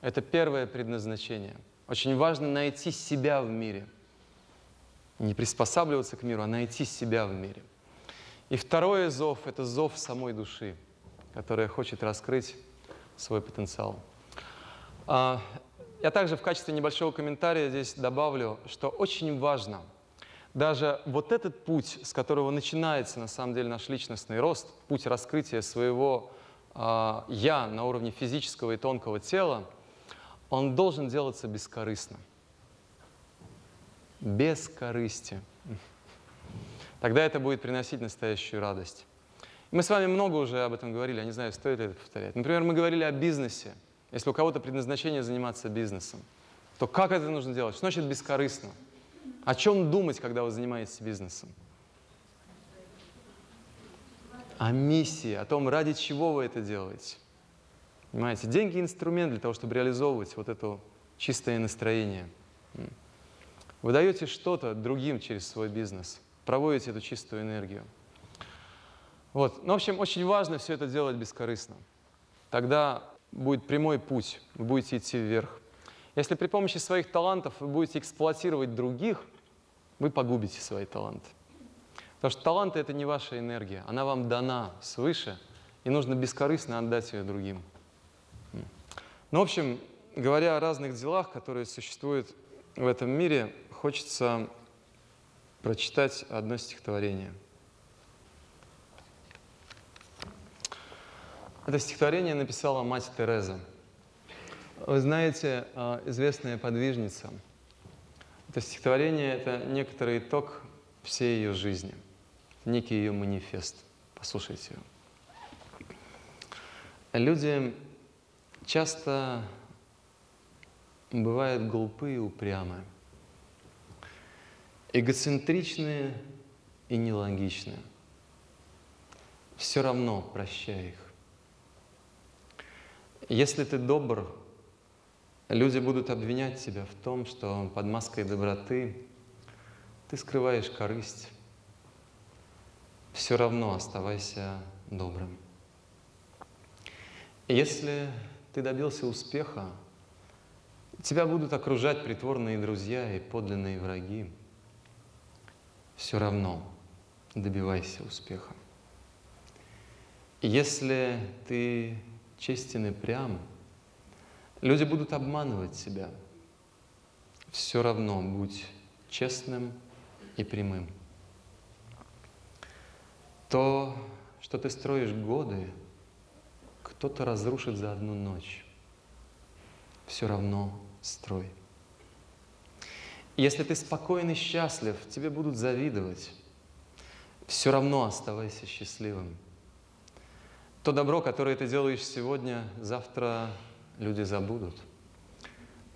Это первое предназначение. Очень важно найти себя в мире. Не приспосабливаться к миру, а найти себя в мире. И второе зов – это зов самой души, которая хочет раскрыть свой потенциал. А, я также в качестве небольшого комментария здесь добавлю, что очень важно даже вот этот путь, с которого начинается на самом деле наш личностный рост, путь раскрытия своего э, «я» на уровне физического и тонкого тела, он должен делаться бескорыстно. Без корысти тогда это будет приносить настоящую радость. Мы с вами много уже об этом говорили, я не знаю, стоит ли это повторять. Например, мы говорили о бизнесе. Если у кого-то предназначение заниматься бизнесом, то как это нужно делать? Что значит бескорыстно? О чем думать, когда вы занимаетесь бизнесом? О миссии, о том, ради чего вы это делаете. Понимаете, деньги – инструмент для того, чтобы реализовывать вот это чистое настроение. Вы даете что-то другим через свой бизнес – проводите эту чистую энергию. Вот. Ну, в общем, очень важно все это делать бескорыстно. Тогда будет прямой путь, вы будете идти вверх. Если при помощи своих талантов вы будете эксплуатировать других, вы погубите свои таланты. Потому что таланты — это не ваша энергия, она вам дана свыше, и нужно бескорыстно отдать ее другим. Ну, в общем, говоря о разных делах, которые существуют в этом мире, хочется прочитать одно стихотворение. Это стихотворение написала мать Тереза. Вы знаете, а, известная подвижница. Это стихотворение – это некоторый итог всей ее жизни, некий ее манифест. Послушайте его. Люди часто бывают глупые и упрямые эгоцентричные и нелогичные. Все равно прощай их. Если ты добр, люди будут обвинять тебя в том, что под маской доброты ты скрываешь корысть. Все равно оставайся добрым. Если ты добился успеха, тебя будут окружать притворные друзья и подлинные враги все равно добивайся успеха. Если ты честен и прям, люди будут обманывать себя. Все равно будь честным и прямым. То, что ты строишь годы, кто-то разрушит за одну ночь. все равно строй. Если ты спокоен и счастлив, тебе будут завидовать. Все равно оставайся счастливым. То добро, которое ты делаешь сегодня, завтра люди забудут.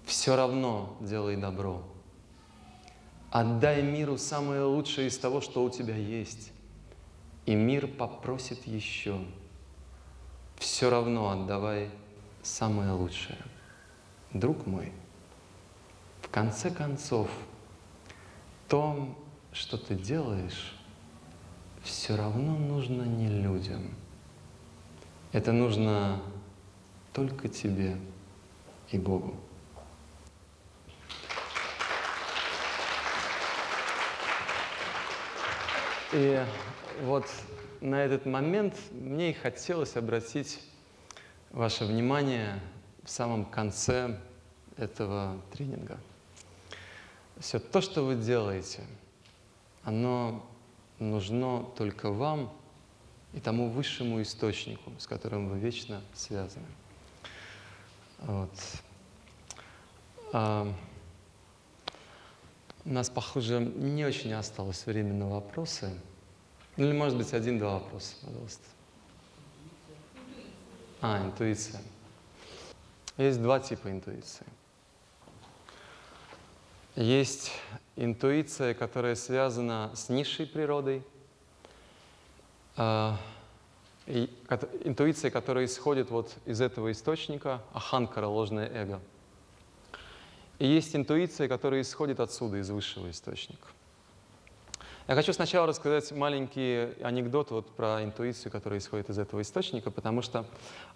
Все равно делай добро. Отдай миру самое лучшее из того, что у тебя есть. И мир попросит еще. Все равно отдавай самое лучшее. Друг мой, конце концов, то, что ты делаешь, все равно нужно не людям. Это нужно только тебе и Богу. И вот на этот момент мне и хотелось обратить ваше внимание в самом конце этого тренинга. Все то, что вы делаете, оно нужно только вам и тому высшему источнику, с которым вы вечно связаны. Вот. А, у нас, похоже, не очень осталось времени на вопросы. Или, может быть, один-два вопроса, пожалуйста. А, интуиция. Есть два типа интуиции. Есть интуиция, которая связана с низшей природой, и, интуиция, которая исходит вот из этого источника, аханкара, ложное эго. И есть интуиция, которая исходит отсюда, из высшего источника. Я хочу сначала рассказать маленький анекдот вот про интуицию, которая исходит из этого источника, потому что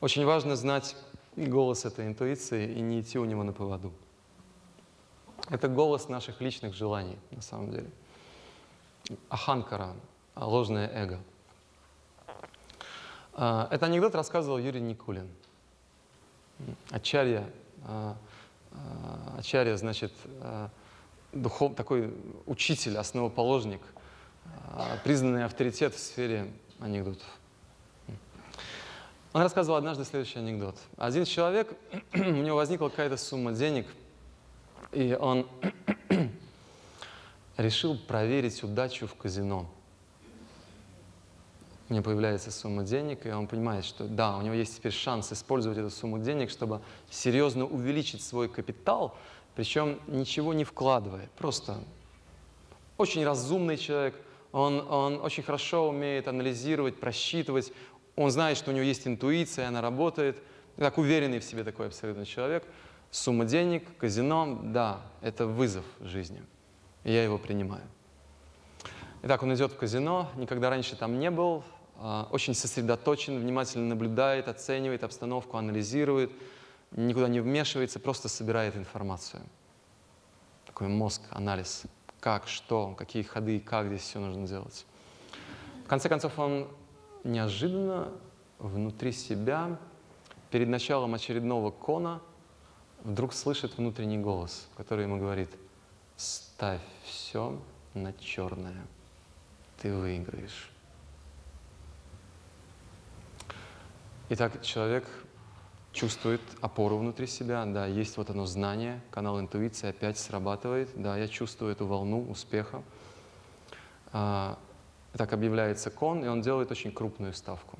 очень важно знать голос этой интуиции и не идти у него на поводу. Это голос наших личных желаний, на самом деле. Аханкара, ложное эго. А, этот анекдот рассказывал Юрий Никулин. Ачарья, а, а, Ачарья, значит, духов, такой учитель, основоположник, признанный авторитет в сфере анекдотов. Он рассказывал однажды следующий анекдот. Один человек, у него возникла какая-то сумма денег – и он решил проверить удачу в казино. У него появляется сумма денег, и он понимает, что да, у него есть теперь шанс использовать эту сумму денег, чтобы серьезно увеличить свой капитал, причем ничего не вкладывая, просто очень разумный человек, он, он очень хорошо умеет анализировать, просчитывать, он знает, что у него есть интуиция, она работает, так уверенный в себе такой абсолютно человек – Сумма денег, казино, да, это вызов жизни. И я его принимаю. Итак, он идет в казино, никогда раньше там не был, а, очень сосредоточен, внимательно наблюдает, оценивает обстановку, анализирует, никуда не вмешивается, просто собирает информацию. Такой мозг, анализ. Как, что, какие ходы, как здесь все нужно делать. В конце концов, он неожиданно внутри себя, перед началом очередного кона, вдруг слышит внутренний голос, который ему говорит, ставь все на черное, ты выиграешь. Итак, человек чувствует опору внутри себя, да, есть вот оно знание, канал интуиции опять срабатывает, да, я чувствую эту волну успеха. А, так объявляется кон, и он делает очень крупную ставку –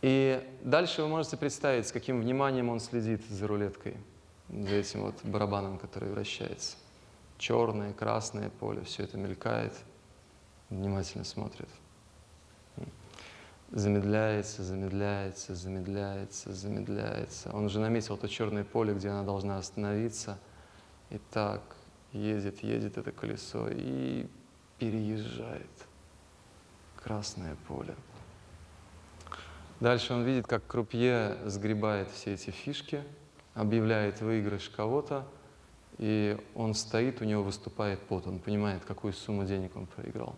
и дальше вы можете представить, с каким вниманием он следит за рулеткой, за этим вот барабаном, который вращается. Черное, красное поле, все это мелькает, внимательно смотрит. Замедляется, замедляется, замедляется, замедляется. Он уже наметил то черное поле, где она должна остановиться. И так едет, едет это колесо и переезжает красное поле. Дальше он видит, как крупье сгребает все эти фишки, объявляет выигрыш кого-то, и он стоит, у него выступает пот, он понимает, какую сумму денег он проиграл.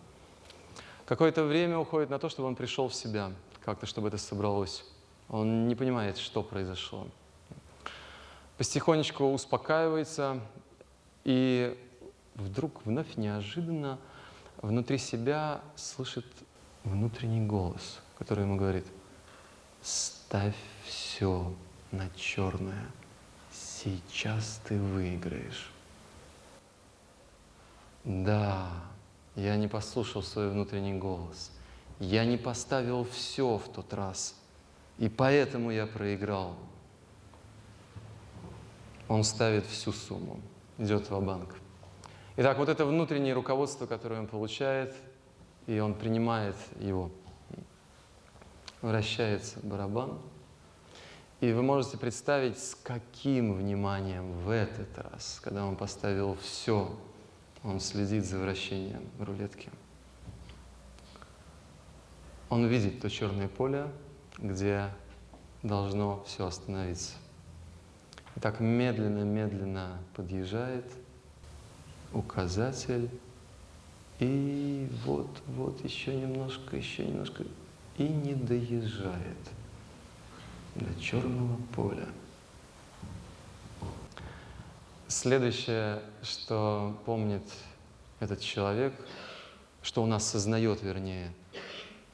Какое-то время уходит на то, чтобы он пришел в себя, как-то, чтобы это собралось. Он не понимает, что произошло. Потихонечку успокаивается, и вдруг вновь неожиданно внутри себя слышит внутренний голос, который ему говорит – ставь все на черное, сейчас ты выиграешь. Да, я не послушал свой внутренний голос. Я не поставил все в тот раз. И поэтому я проиграл. Он ставит всю сумму, идет в банк Итак, вот это внутреннее руководство, которое он получает, и он принимает его. Вращается барабан. И вы можете представить, с каким вниманием в этот раз, когда он поставил все, он следит за вращением рулетки. Он видит то черное поле, где должно все остановиться. И так медленно-медленно подъезжает указатель, и вот, вот еще немножко, еще немножко, и не доезжает до черного поля. Следующее, что помнит этот человек, что он осознает, вернее,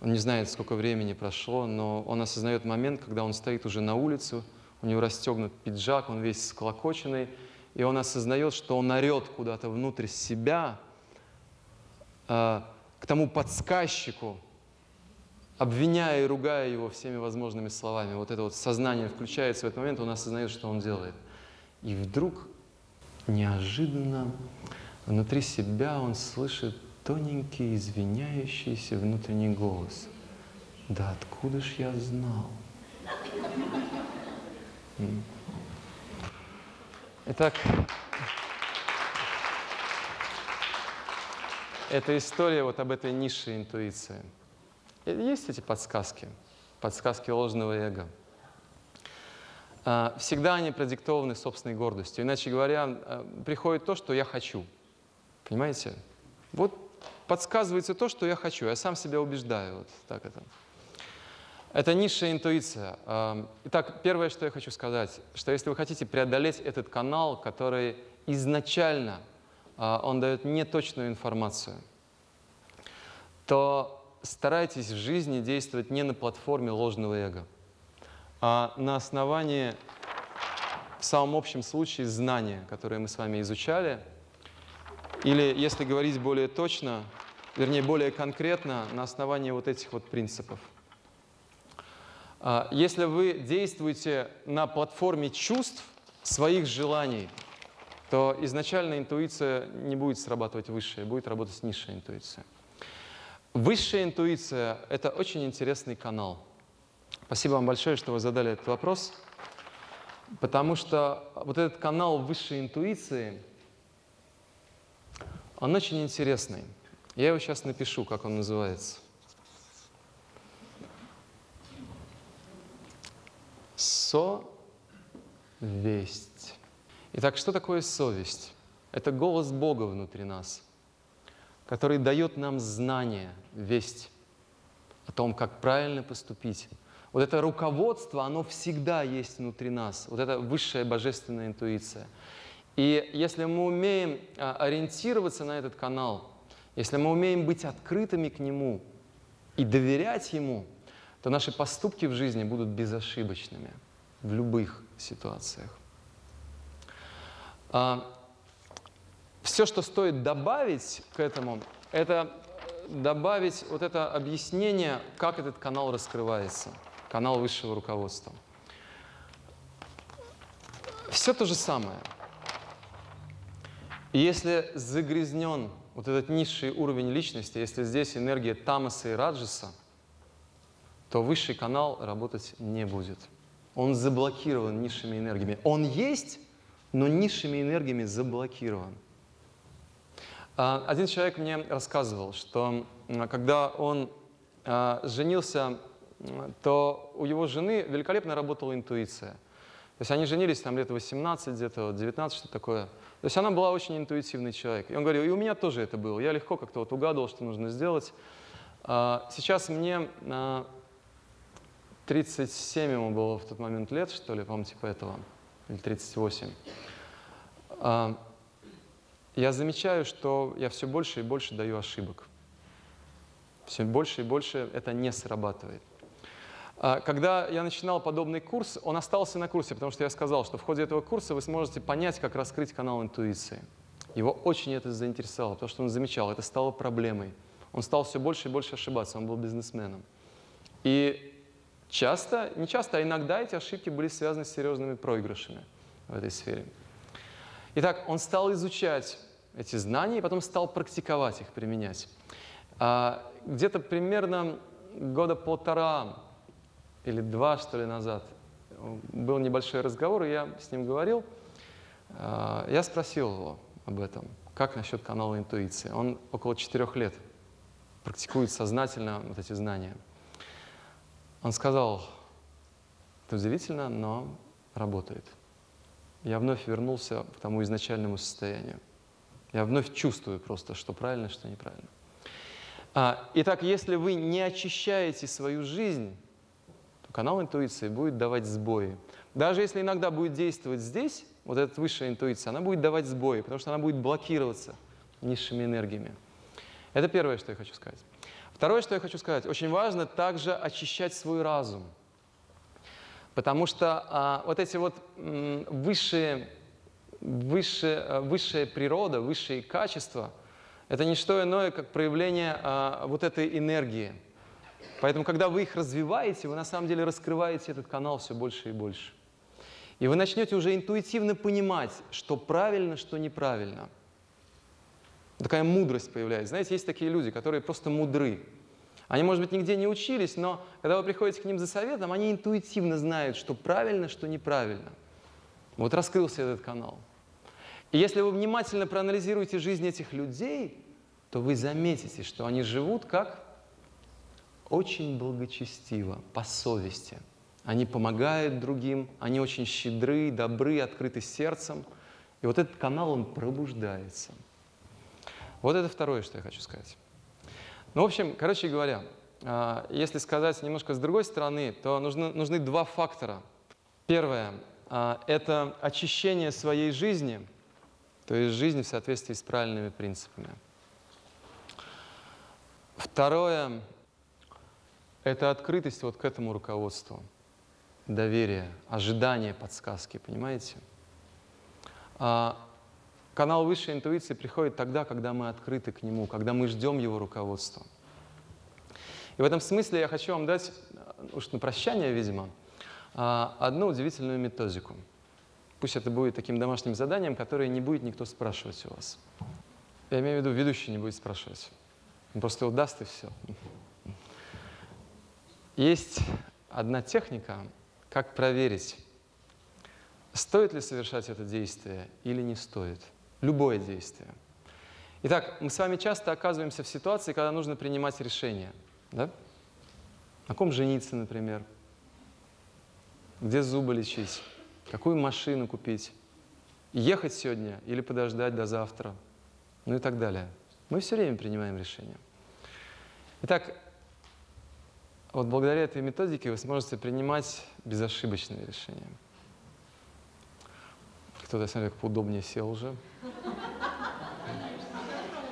он не знает, сколько времени прошло, но он осознает момент, когда он стоит уже на улице, у него расстегнут пиджак, он весь склокоченный, и он осознает, что он орет куда-то внутрь себя, э, к тому подсказчику, обвиняя и ругая его всеми возможными словами. Вот это вот сознание включается в этот момент, он осознает, что он делает. И вдруг неожиданно внутри себя он слышит тоненький, извиняющийся внутренний голос. Да откуда ж я знал? Итак, это история вот об этой низшей интуиции. Есть эти подсказки, подсказки ложного эго. А, всегда они продиктованы собственной гордостью. Иначе говоря, а, приходит то, что я хочу. Понимаете? Вот подсказывается то, что я хочу. Я сам себя убеждаю. Вот так это. Это низшая интуиция. Итак, первое, что я хочу сказать, что если вы хотите преодолеть этот канал, который изначально а, он дает неточную информацию, то старайтесь в жизни действовать не на платформе ложного эго, а на основании, в самом общем случае, знания, которые мы с вами изучали, или, если говорить более точно, вернее, более конкретно, на основании вот этих вот принципов. А, если вы действуете на платформе чувств, своих желаний, то изначально интуиция не будет срабатывать высшая, будет работать низшая интуиция. Высшая интуиция – это очень интересный канал. Спасибо вам большое, что вы задали этот вопрос, потому что вот этот канал высшей интуиции, он очень интересный. Я его сейчас напишу, как он называется. Совесть. Итак, что такое совесть? Это голос Бога внутри нас – который дает нам знания, весть о том, как правильно поступить. Вот это руководство, оно всегда есть внутри нас, вот это высшая божественная интуиция. И если мы умеем а, ориентироваться на этот канал, если мы умеем быть открытыми к нему и доверять ему, то наши поступки в жизни будут безошибочными в любых ситуациях. Все, что стоит добавить к этому, это добавить вот это объяснение, как этот канал раскрывается, канал высшего руководства. Все то же самое. Если загрязнен вот этот низший уровень личности, если здесь энергия тамаса и раджаса, то высший канал работать не будет. Он заблокирован низшими энергиями. Он есть, но низшими энергиями заблокирован. А, один человек мне рассказывал, что когда он а, женился, то у его жены великолепно работала интуиция. То есть они женились там лет 18, где-то 19, что такое. То есть она была очень интуитивный человек. И он говорил, и у меня тоже это было. Я легко как-то вот угадывал, что нужно сделать. А, сейчас мне 37 ему было в тот момент лет, что ли, по-моему, типа этого, или 38 я замечаю, что я все больше и больше даю ошибок. Все больше и больше это не срабатывает. А, Когда я начинал подобный курс, он остался на курсе, потому что я сказал, что в ходе этого курса вы сможете понять, как раскрыть канал интуиции. Его очень это заинтересовало, потому что он замечал, это стало проблемой. Он стал все больше и больше ошибаться, он был бизнесменом. И часто, не часто, а иногда эти ошибки были связаны с серьезными проигрышами в этой сфере. Итак, он стал изучать эти знания и потом стал практиковать их, применять. А, Где-то примерно года полтора или два, что ли, назад был небольшой разговор, и я с ним говорил. А, Я спросил его об этом, как насчет канала интуиции. Он около четырех лет практикует сознательно вот эти знания. Он сказал, это удивительно, но работает. Я вновь вернулся к тому изначальному состоянию. Я вновь чувствую просто, что правильно, что неправильно. А, итак, если вы не очищаете свою жизнь, то канал интуиции будет давать сбои. Даже если иногда будет действовать здесь, вот эта высшая интуиция, она будет давать сбои, потому что она будет блокироваться низшими энергиями. Это первое, что я хочу сказать. Второе, что я хочу сказать, очень важно также очищать свой разум. Потому что а, вот эти вот м, высшие, высшие, а, высшая природа, высшие качества, это не что иное, как проявление а, вот этой энергии. Поэтому, когда вы их развиваете, вы на самом деле раскрываете этот канал все больше и больше. И вы начнете уже интуитивно понимать, что правильно, что неправильно. Такая мудрость появляется. Знаете, есть такие люди, которые просто мудры. Они, может быть, нигде не учились, но когда вы приходите к ним за советом, они интуитивно знают, что правильно, что неправильно. Вот раскрылся этот канал. И если вы внимательно проанализируете жизнь этих людей, то вы заметите, что они живут как очень благочестиво, по совести. Они помогают другим, они очень щедры, добры, открыты сердцем. И вот этот канал, он пробуждается. Вот это второе, что я хочу сказать. Ну, в общем, короче говоря, а, если сказать немножко с другой стороны, то нужны, нужны два фактора. Первое а, – это очищение своей жизни, то есть жизни в соответствии с правильными принципами. Второе – это открытость вот к этому руководству, доверие, ожидание подсказки, понимаете? А, Канал высшей интуиции приходит тогда, когда мы открыты к нему, когда мы ждем его руководства. И в этом смысле я хочу вам дать, уж на прощание, видимо, а, одну удивительную методику. Пусть это будет таким домашним заданием, которое не будет никто спрашивать у вас. Я имею в виду, ведущий не будет спрашивать. Он просто его даст и все. Есть одна техника, как проверить, стоит ли совершать это действие или не стоит – Любое действие. Итак, мы с вами часто оказываемся в ситуации, когда нужно принимать решение. Да? На ком жениться, например? Где зубы лечить? Какую машину купить? Ехать сегодня или подождать до завтра? Ну и так далее. Мы все время принимаем решения. Итак, вот благодаря этой методике вы сможете принимать безошибочные решения. Кто-то, я смотрю, как поудобнее сел уже.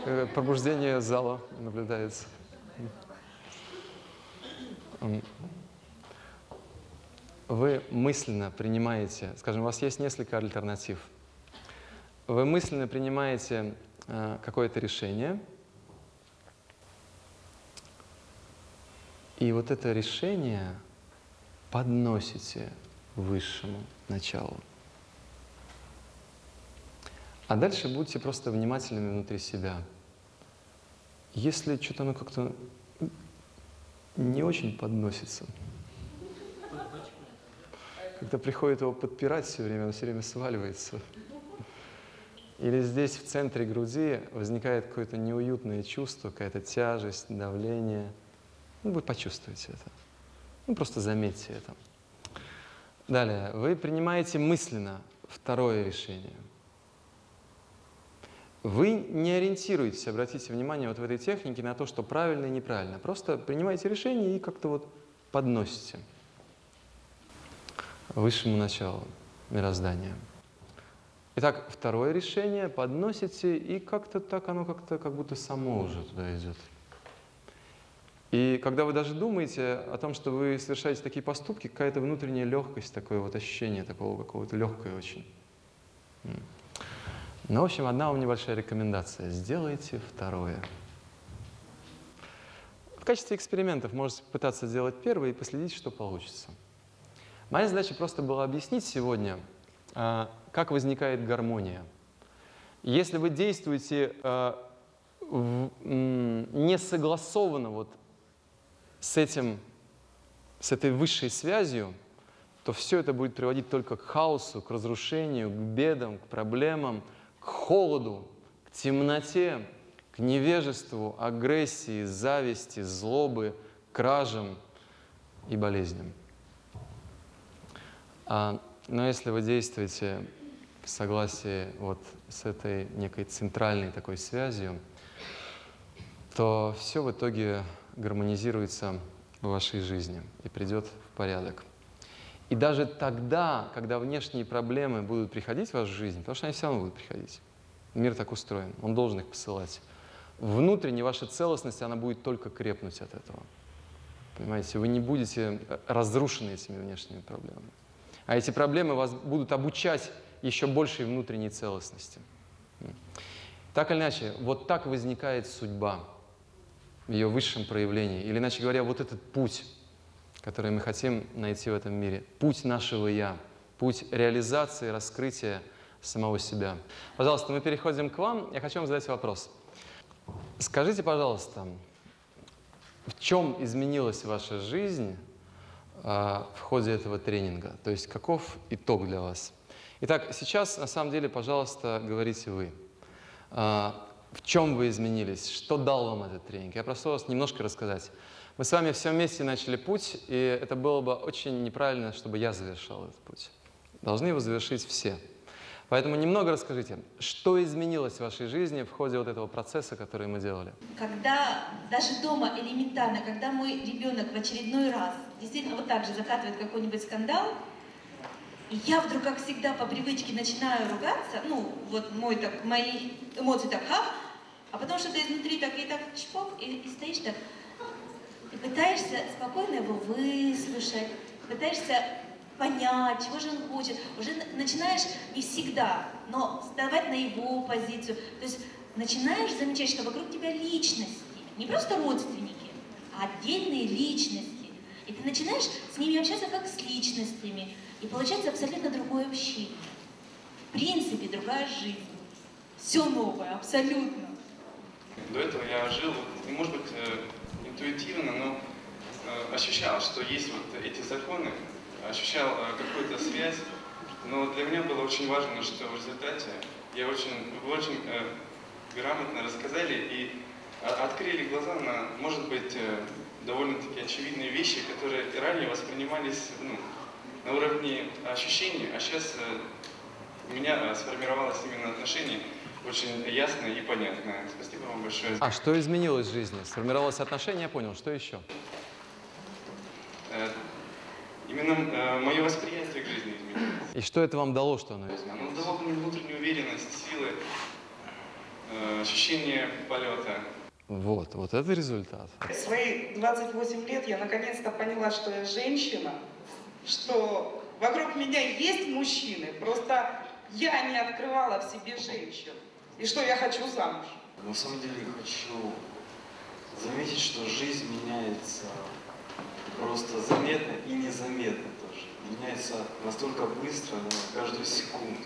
Э, пробуждение зала наблюдается. Вы мысленно принимаете, скажем, у вас есть несколько альтернатив. Вы мысленно принимаете э, какое-то решение, и вот это решение подносите высшему началу. А дальше будьте просто внимательными внутри себя. Если что-то оно как-то не очень подносится, когда приходит его подпирать все время, он все время сваливается. Или здесь, в центре груди, возникает какое-то неуютное чувство, какая-то тяжесть, давление. Ну, вы почувствуете это. Ну, просто заметьте это. Далее, вы принимаете мысленно второе решение – вы не ориентируетесь, обратите внимание вот в этой технике на то, что правильно и неправильно. Просто принимаете решение и как-то вот подносите высшему началу мироздания. Итак, второе решение подносите, и как-то так оно как-то как будто само уже туда идет. И когда вы даже думаете о том, что вы совершаете такие поступки, какая-то внутренняя легкость, такое вот ощущение такого какого-то легкое очень. Ну, в общем, одна вам небольшая рекомендация. Сделайте второе. В качестве экспериментов можете пытаться сделать первое и последить, что получится. Моя задача просто была объяснить сегодня, а, как возникает гармония. Если вы действуете а, не согласованно вот с этим, с этой высшей связью, то все это будет приводить только к хаосу, к разрушению, к бедам, к проблемам, к холоду, к темноте, к невежеству, агрессии, зависти, злобы, кражам и болезням. А, но если вы действуете в согласии вот с этой некой центральной такой связью, то все в итоге гармонизируется в вашей жизни и придет в порядок. И даже тогда, когда внешние проблемы будут приходить в вашу жизнь, потому что они все равно будут приходить, мир так устроен, он должен их посылать, внутренне ваша целостность, она будет только крепнуть от этого. Понимаете, вы не будете э, разрушены этими внешними проблемами. А эти проблемы вас будут обучать еще большей внутренней целостности. Так или иначе, вот так возникает судьба в ее высшем проявлении. Или, иначе говоря, вот этот путь, который мы хотим найти в этом мире. Путь нашего «я», путь реализации, раскрытия самого себя. Пожалуйста, мы переходим к вам. Я хочу вам задать вопрос. Скажите, пожалуйста, в чем изменилась ваша жизнь в ходе этого тренинга? То есть каков итог для вас? Итак, сейчас на самом деле, пожалуйста, говорите вы. А, в чем вы изменились? Что дал вам этот тренинг? Я прошу вас немножко рассказать. Мы с вами все вместе начали путь, и это было бы очень неправильно, чтобы я завершал этот путь. Должны его завершить все. Поэтому немного расскажите, что изменилось в вашей жизни в ходе вот этого процесса, который мы делали? Когда даже дома элементарно, когда мой ребенок в очередной раз действительно вот так же закатывает какой-нибудь скандал, и я вдруг, как всегда, по привычке начинаю ругаться, ну, вот мой так, мои эмоции так, ха, а потом что-то изнутри так и так чпок, и, и стоишь так, и пытаешься спокойно его выслушать, пытаешься понять, чего же он хочет. Уже на- начинаешь не всегда, но вставать на его позицию. То есть начинаешь замечать, что вокруг тебя личности, не просто родственники, а отдельные личности. И ты начинаешь с ними общаться как с личностями. И получается абсолютно другое общение. В принципе, другая жизнь. Все новое, абсолютно. До этого я жил, вот, может быть, э, интуитивно, но э, ощущал, что есть вот эти законы, ощущал э, какую-то связь, но для меня было очень важно, что в результате я очень, вы очень э, грамотно рассказали и а- открыли глаза на, может быть, э, довольно-таки очевидные вещи, которые ранее воспринимались ну, на уровне ощущений, а сейчас у меня э, сформировалось именно отношение очень ясное и понятное. Спасибо вам большое. А что изменилось в жизни? Сформировалось отношение, я понял. Что еще? Э, Именно мое восприятие к жизни изменилось. И что это вам дало, что оно изменилось? Оно дало мне внутреннюю уверенность, силы, э, ощущение полета. Вот, вот это результат. В свои 28 лет я наконец-то поняла, что я женщина, что вокруг меня есть мужчины, просто я не открывала в себе женщин, и что я хочу замуж. На самом деле хочу заметить, что жизнь меняется просто заметно и незаметно тоже. Меняется настолько быстро, на каждую секунду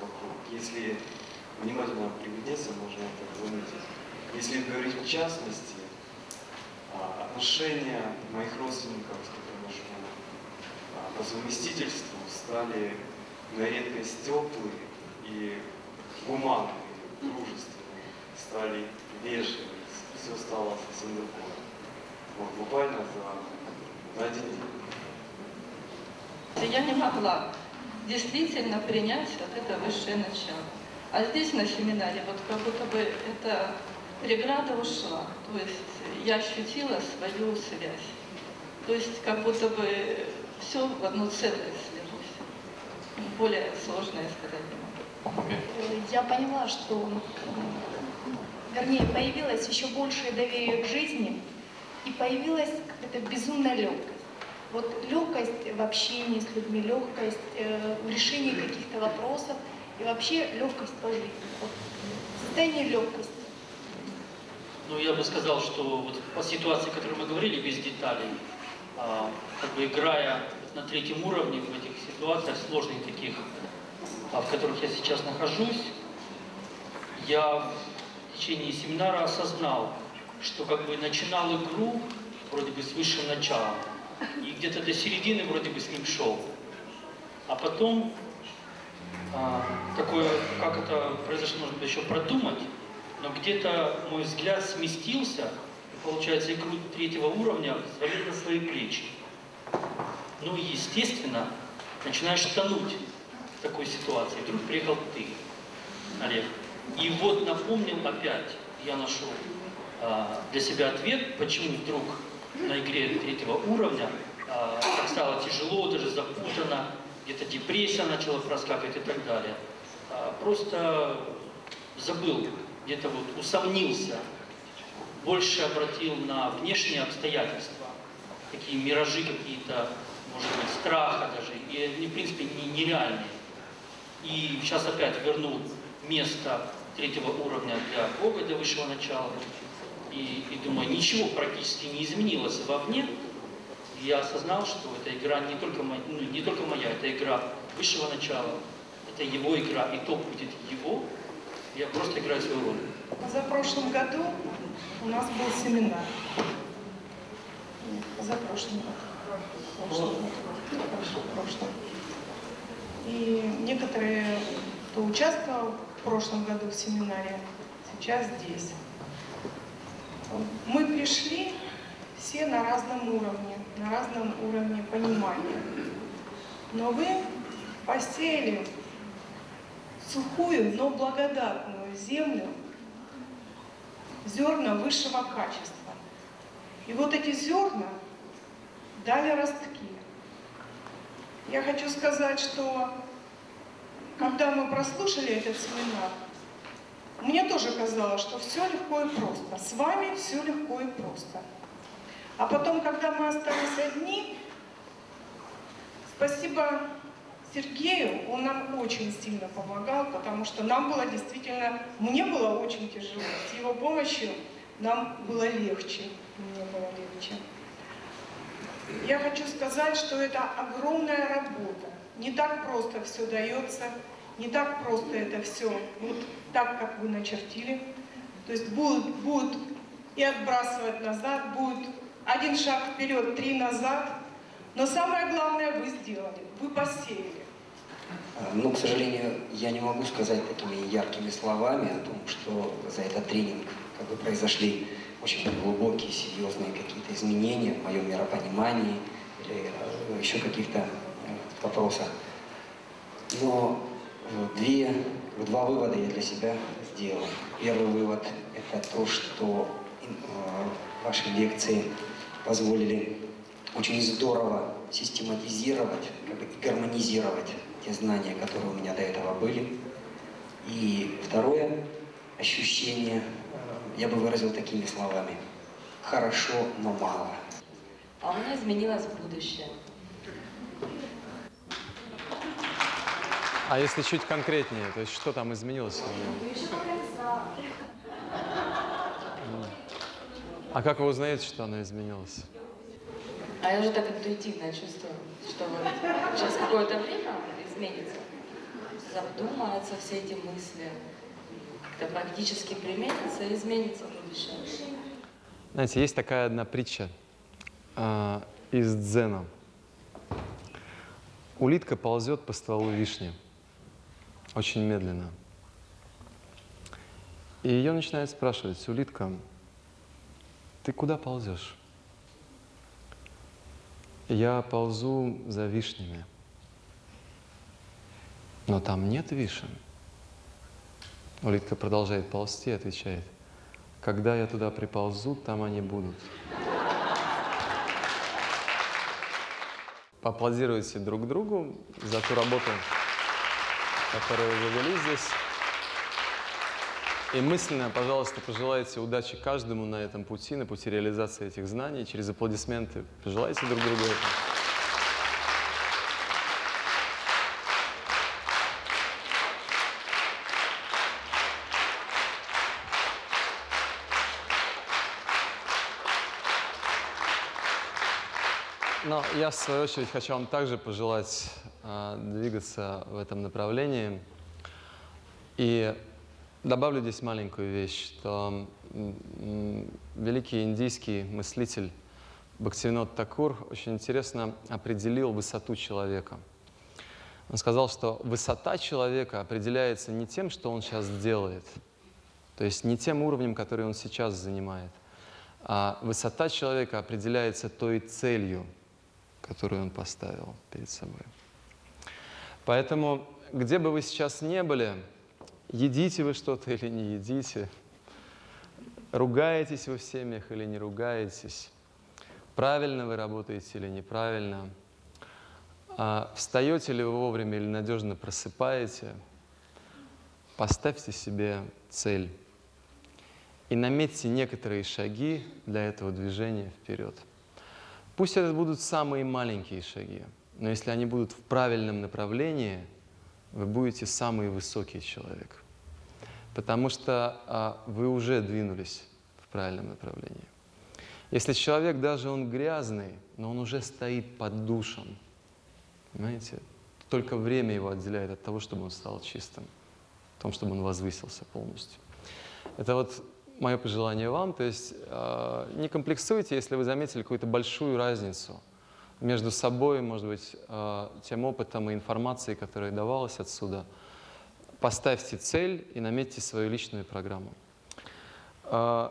вокруг. Если внимательно приглядеться, можно это заметить. Если говорить в частности, а, отношения моих родственников, с которыми я живу, а, по совместительству стали на редкость теплые и гуманные, дружественные, стали вежливые, все стало совсем другое. Вот, буквально за. Я не могла действительно принять вот это высшее начало. А здесь на семинаре вот как будто бы эта преграда ушла. То есть я ощутила свою связь. То есть как будто бы все в одну целое слилось. Более сложное сказать. Э, Я поняла, что, вернее, появилось еще большее доверие к жизни, и появилась какая-то безумная легкость. Вот легкость в общении с людьми, легкость э, в решении каких-то вопросов и вообще легкость по жизни. Вот состояние легкости. Ну, я бы сказал, что вот по ситуации, о которой мы говорили, без деталей, а, как бы играя на третьем уровне в этих ситуациях сложных таких, а, в которых я сейчас нахожусь, я в течение семинара осознал, что как бы начинал игру вроде бы с высшим началом, и где-то до середины вроде бы с ним шел. А потом а, такое, как это произошло, нужно еще продумать, но где-то мой взгляд сместился, и получается игру третьего уровня взвалил на свои плечи. Ну и естественно, начинаешь тонуть в такой ситуации. Вдруг приехал ты, Олег. И вот напомнил опять, я нашел для себя ответ, почему вдруг на игре третьего уровня а, так стало тяжело, даже запутано, где-то депрессия начала проскакивать и так далее. А, просто забыл, где-то вот усомнился, больше обратил на внешние обстоятельства, такие миражи какие-то, может быть, страха даже, и они, в принципе, не, нереальные. И сейчас опять вернул место третьего уровня для Бога, для высшего начала. И, и думаю, ничего практически не изменилось вовне. Я осознал, что эта игра не только, моя, ну, не только моя, это игра высшего начала, это его игра, и топ будет его. Я просто играю свою роль. За прошлом году у нас был семинар. За прошлым. Прошлым годом. Прошлым, прошлым. И некоторые, кто участвовал в прошлом году в семинаре, сейчас здесь. Мы пришли все на разном уровне, на разном уровне понимания. Но вы посеяли сухую, но благодатную землю, зерна высшего качества. И вот эти зерна дали ростки. Я хочу сказать, что когда мы прослушали этот семинар, мне тоже казалось, что все легко и просто. С вами все легко и просто. А потом, когда мы остались одни, спасибо Сергею, он нам очень сильно помогал, потому что нам было действительно, мне было очень тяжело. С его помощью нам было легче, мне было легче. Я хочу сказать, что это огромная работа. Не так просто все дается, не так просто это все вот так, как вы начертили. То есть будут, будут и отбрасывать назад, будет один шаг вперед, три назад. Но самое главное вы сделали, вы посеяли. Но, к сожалению, я не могу сказать такими яркими словами о том, что за этот тренинг как бы произошли очень глубокие, серьезные какие-то изменения в моем миропонимании или э, еще каких-то э, вопросах. Но две, два вывода я для себя сделал. Первый вывод – это то, что ваши лекции позволили очень здорово систематизировать как бы, и гармонизировать те знания, которые у меня до этого были. И второе ощущение, э, я бы выразил такими словами. Хорошо, но мало. А у меня изменилось будущее. А если чуть конкретнее, то есть что там изменилось? А как вы узнаете, что оно изменилось? А я уже так интуитивно чувствую, что вот через какое-то время изменится. Задумаются все эти мысли, как-то практически применится и изменится будущее. Знаете, есть такая одна притча э, из дзена. Улитка ползет по стволу вишни очень медленно. И ее начинает спрашивать, улитка, ты куда ползешь? Я ползу за вишнями. Но там нет вишен. Улитка продолжает ползти и отвечает, когда я туда приползу, там они будут. Поаплодируйте друг другу за ту работу, которую вы вели здесь. И мысленно, пожалуйста, пожелайте удачи каждому на этом пути, на пути реализации этих знаний. Через аплодисменты пожелайте друг другу это. Но я, в свою очередь, хочу вам также пожелать а, двигаться в этом направлении. И добавлю здесь маленькую вещь, что великий индийский мыслитель Бхактивинод Такур очень интересно определил высоту человека. Он сказал, что высота человека определяется не тем, что он сейчас делает, то есть не тем уровнем, который он сейчас занимает, а высота человека определяется той целью, которую он поставил перед собой. Поэтому, где бы вы сейчас не были, едите вы что-то или не едите, ругаетесь вы в семьях или не ругаетесь, правильно вы работаете или неправильно, а встаете ли вы вовремя или надежно просыпаете, поставьте себе цель и наметьте некоторые шаги для этого движения вперед. Пусть это будут самые маленькие шаги, но если они будут в правильном направлении, вы будете самый высокий человек. Потому что а, вы уже двинулись в правильном направлении. Если человек, даже он грязный, но он уже стоит под душем, понимаете, только время его отделяет от того, чтобы он стал чистым, в том, чтобы он возвысился полностью. Это вот мое пожелание вам, то есть э, не комплексуйте, если вы заметили какую-то большую разницу между собой, может быть, э, тем опытом и информацией, которая давалась отсюда. Поставьте цель и наметьте свою личную программу. Э,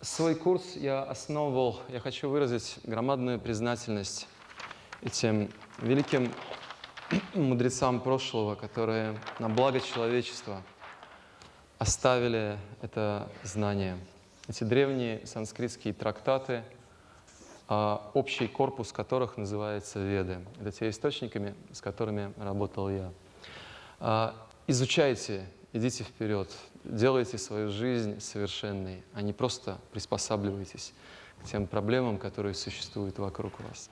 свой курс я основывал, я хочу выразить громадную признательность этим великим мудрецам прошлого, которые на благо человечества – оставили это знание. Эти древние санскритские трактаты, а, общий корпус которых называется Веды. Это те источниками, с которыми работал я. А, изучайте, идите вперед, делайте свою жизнь совершенной, а не просто приспосабливайтесь к тем проблемам, которые существуют вокруг вас.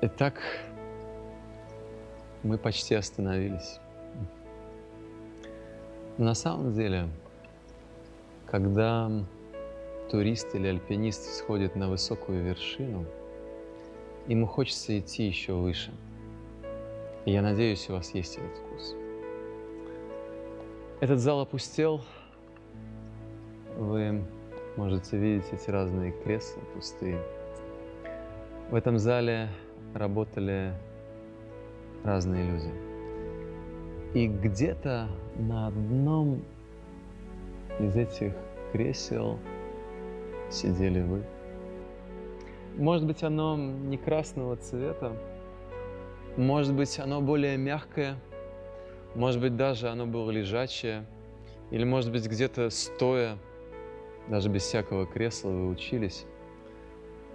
Итак, мы почти остановились. Но на самом деле, когда турист или альпинист сходит на высокую вершину, ему хочется идти еще выше. И я надеюсь, у вас есть этот вкус. Этот зал опустел. Вы можете видеть эти разные кресла пустые. В этом зале работали разные люди. И где-то на одном из этих кресел сидели вы. Может быть, оно не красного цвета, может быть, оно более мягкое, может быть, даже оно было лежачее, или, может быть, где-то стоя, даже без всякого кресла вы учились.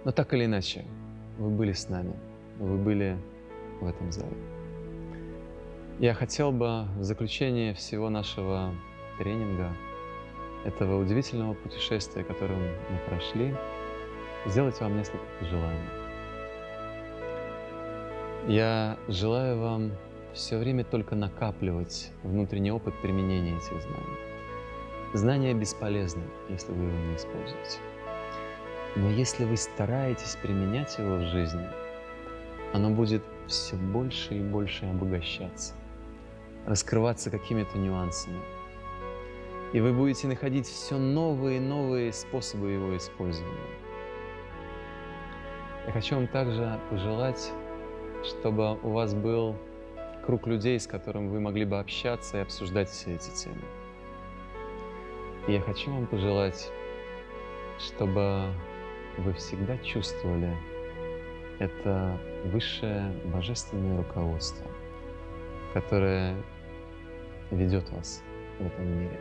Но так или иначе, вы были с нами, вы были в этом зале. Я хотел бы в заключение всего нашего тренинга, этого удивительного путешествия, которое мы прошли, сделать вам несколько пожеланий. Я желаю вам все время только накапливать внутренний опыт применения этих знаний. Знания бесполезны, если вы его не используете. Но если вы стараетесь применять его в жизни, оно будет все больше и больше обогащаться раскрываться какими-то нюансами. И вы будете находить все новые и новые способы его использования. Я хочу вам также пожелать, чтобы у вас был круг людей, с которым вы могли бы общаться и обсуждать все эти темы. И я хочу вам пожелать, чтобы вы всегда чувствовали это высшее божественное руководство, которое ведет вас в этом мире.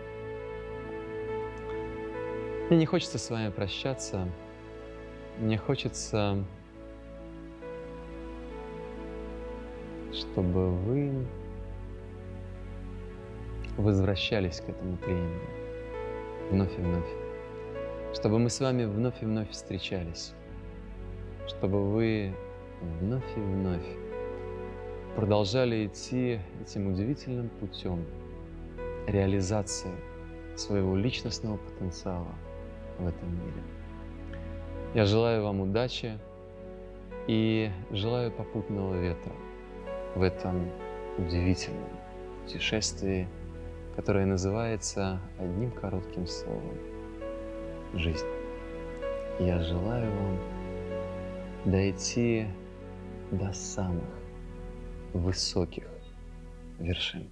Мне не хочется с вами прощаться. Мне хочется, чтобы вы возвращались к этому тренингу вновь и вновь, чтобы мы с вами вновь и вновь встречались, чтобы вы вновь и вновь продолжали идти этим удивительным путем реализации своего личностного потенциала в этом мире. Я желаю вам удачи и желаю попутного ветра в этом удивительном путешествии, которое называется одним коротким словом – жизнь. Я желаю вам дойти до самых высоких вершин.